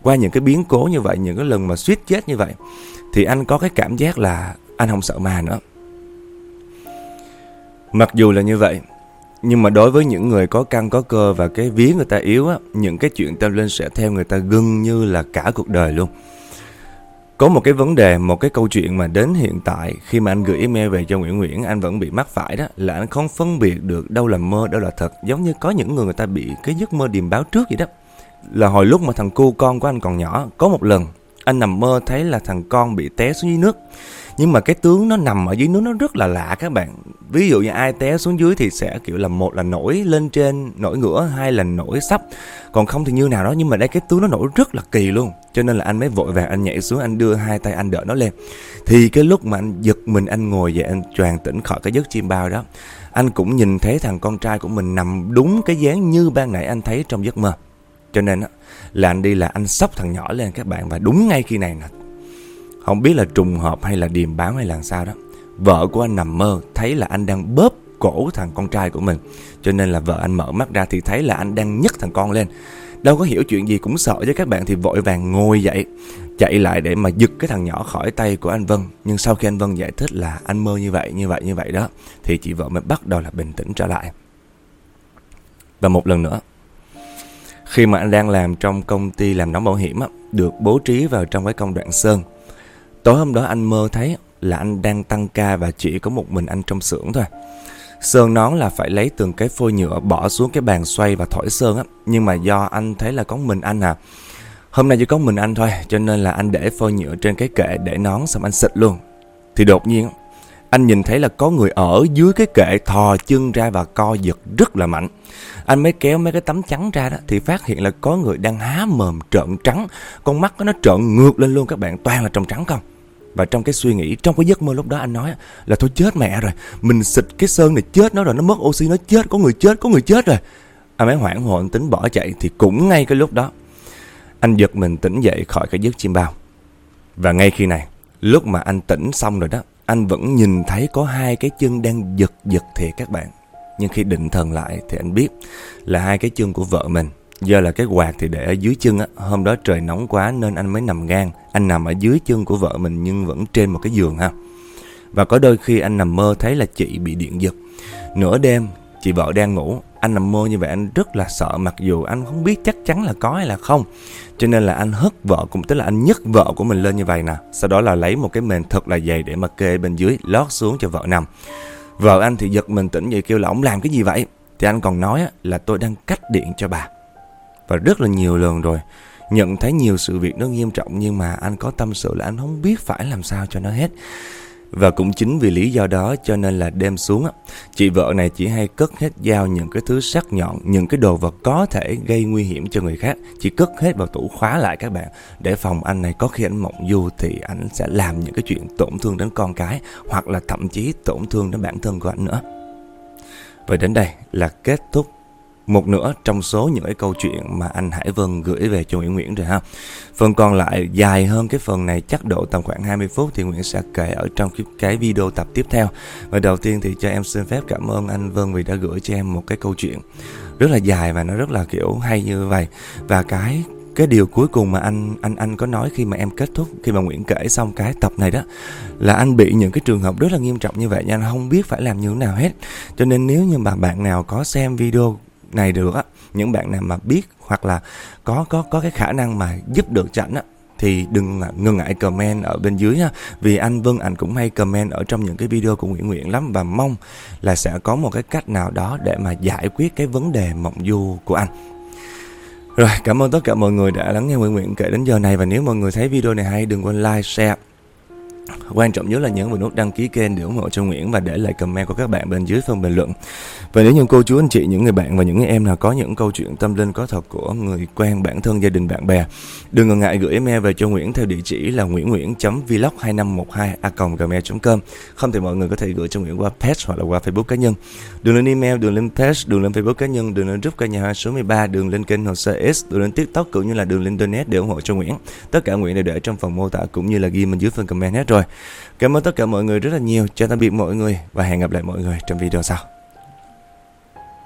qua những cái biến cố như vậy, những cái lần mà suýt chết như vậy thì anh có cái cảm giác là anh không sợ ma nữa. Mặc dù là như vậy, nhưng mà đối với những người có căn có cơ và cái vía người ta yếu á, những cái chuyện tâm linh sẽ theo người ta gần như là cả cuộc đời luôn. Có một cái vấn đề, một cái câu chuyện mà đến hiện tại khi mà anh gửi email về cho Nguyễn Nguyễn anh vẫn bị mắc phải đó là anh không phân biệt được đâu là mơ, đâu là thật. Giống như có những người người ta bị cái giấc mơ điềm báo trước vậy đó. Là hồi lúc mà thằng cu con của anh còn nhỏ, có một lần anh nằm mơ thấy là thằng con bị té xuống dưới nước nhưng mà cái tướng nó nằm ở dưới nước nó rất là lạ các bạn. Ví dụ như ai té xuống dưới thì sẽ, kiểu là, một là nổi lên trên, nổi ngửa, hai là nổi sắp. Còn không thì như nào đó, nhưng mà đây cái tướng nó nổi rất là kỳ luôn. Cho nên là anh mới vội vàng anh nhảy xuống, anh đưa hai tay anh đỡ nó lên. Thì cái lúc mà anh giật mình, anh ngồi dậy, anh choàng tỉnh khỏi cái giấc chim bao đó, anh cũng nhìn thấy thằng con trai của mình nằm đúng cái dáng như ban nãy anh thấy trong giấc mơ. Cho nên là anh đi là anh sóc thằng nhỏ lên các bạn. Và đúng ngay khi này là không biết là trùng hợp hay là điềm báo hay là sao đó. Vợ của anh nằm mơ Thấy là anh đang bóp cổ thằng con trai của mình. Cho nên là vợ anh mở mắt ra thì thấy là anh đang nhấc thằng con lên. Đâu có hiểu chuyện gì cũng sợ chứ các bạn thì vội vàng ngồi dậy. Chạy lại để mà giật cái thằng nhỏ khỏi tay của anh Vân. Nhưng sau khi anh Vân giải thích là anh mơ như vậy như vậy như vậy đó thì chị vợ mới bắt đầu là bình tĩnh trở lại. Và một lần nữa khi mà anh đang làm trong công ty làm đóng bảo hiểm á, được bố trí vào trong cái công đoạn sơn tối hôm đó anh mơ thấy là anh đang tăng ca và chỉ có một mình anh trong xưởng thôi Sơn nón là phải lấy từng cái phôi nhựa bỏ xuống cái bàn xoay và thổi sơn á. Nhưng mà do anh thấy là có mình anh à. Hôm nay chỉ có mình anh thôi, cho nên là anh để phôi nhựa trên cái kệ để nón xong anh xịt luôn. Thì đột nhiên anh nhìn thấy là có người ở dưới cái kệ thò chân ra và co giật rất là mạnh. Anh mới kéo mấy cái tấm trắng ra đó thì phát hiện là có người đang há mồm trợn trắng. Con mắt nó trợn ngược lên luôn các bạn, toàn là trong trắng không. Và trong cái suy nghĩ, trong cái giấc mơ lúc đó anh nói là thôi chết mẹ rồi. Mình xịt cái sơn này chết nó rồi, nó mất oxy, nó chết, có người chết, có người chết rồi. Anh mới hoảng hồn tính bỏ chạy thì cũng ngay cái lúc đó. Anh giật mình tỉnh dậy khỏi cái giấc chim bao. Và ngay khi này, lúc mà anh tỉnh xong rồi đó, anh vẫn nhìn thấy có hai cái chân đang giật giật thiệt các bạn. Nhưng khi định thần lại thì anh biết là hai cái chân của vợ mình. Do là cái quạt thì để ở dưới chân á. Hôm đó trời nóng quá nên anh mới nằm ngang. Anh nằm ở dưới chân của vợ mình nhưng vẫn trên một cái giường ha. Và có đôi khi anh nằm mơ thấy là chị bị điện giật. Nửa đêm, chị vợ đang ngủ. Anh nằm mơ như vậy, anh rất là sợ, Mặc dù anh không biết chắc chắn là có hay là không. Cho nên là anh hất vợ cũng Tức là anh nhấc vợ của mình lên như vậy nè. Sau đó là lấy một cái mền thật là dày để mà kê bên dưới, Lót xuống cho vợ nằm. Vợ anh thì giật mình tỉnh dậy kêu là, ông làm cái gì vậy? Thì anh còn nói là, tôi đang cắt điện cho bà. Và rất là nhiều lần rồi, nhận thấy nhiều sự việc nó nghiêm trọng nhưng mà anh có tâm sự là anh không biết phải làm sao cho nó hết. Và cũng chính vì lý do đó cho nên là đêm xuống á, chị vợ này chỉ hay cất hết dao những cái thứ sắc nhọn, những cái đồ vật có thể gây nguy hiểm cho người khác. Chỉ cất hết vào tủ khóa lại các bạn để phòng anh này có khi anh mộng du thì anh sẽ làm những cái chuyện tổn thương đến con cái hoặc là thậm chí tổn thương đến bản thân của anh nữa. Và đến đây là kết thúc một nửa trong số những cái câu chuyện mà anh Hải Vân gửi về cho Nguyễn Nguyễn rồi ha. Phần còn lại dài hơn cái phần này chắc độ tầm khoảng 20 phút thì Nguyễn sẽ kể ở trong cái, video tập tiếp theo. Và đầu tiên thì cho em xin phép cảm ơn anh Vân vì đã gửi cho em một cái câu chuyện rất là dài và nó rất là kiểu hay như vậy. Và cái cái điều cuối cùng mà anh anh anh có nói khi mà em kết thúc khi mà Nguyễn kể xong cái tập này đó là anh bị những cái trường hợp rất là nghiêm trọng như vậy nha anh không biết phải làm như thế nào hết cho nên nếu như mà bạn nào có xem video này được á, những bạn nào mà biết hoặc là có có có cái khả năng mà giúp được cho anh á, thì đừng ngừng ngại comment ở bên dưới ha. Vì anh Vân anh cũng hay comment ở trong những cái video của Nguyễn Nguyễn lắm và mong là sẽ có một cái cách nào đó để mà giải quyết cái vấn đề mộng du của anh. Rồi, cảm ơn tất cả mọi người đã lắng nghe Nguyễn Nguyễn kể đến giờ này. Và nếu mọi người thấy video này hay, đừng quên like, share Quan trọng nhất là nhấn vào nút đăng ký kênh để ủng hộ cho Nguyễn và để lại comment của các bạn bên dưới phần bình luận. Và nếu những cô chú anh chị, những người bạn và những người em nào có những câu chuyện tâm linh có thật của người quen, bản thân, gia đình, bạn bè, đừng ngần ngại gửi email về cho Nguyễn theo địa chỉ là nguyễn nguyễn vlog 2512 a gmail.com. Không thì mọi người có thể gửi cho Nguyễn qua page hoặc là qua Facebook cá nhân. Đường lên email, đường lên page, đường lên Facebook cá nhân, đường lên group ca nhà số 13, đường lên kênh hồ sơ S, đường lên TikTok cũng như là đường lên donate để ủng hộ cho Nguyễn. Tất cả Nguyễn đều để trong phần mô tả cũng như là ghi bên dưới phần comment hết rồi rồi. Cảm ơn tất cả mọi người rất là nhiều. Chào tạm biệt mọi người và hẹn gặp lại mọi người trong video sau.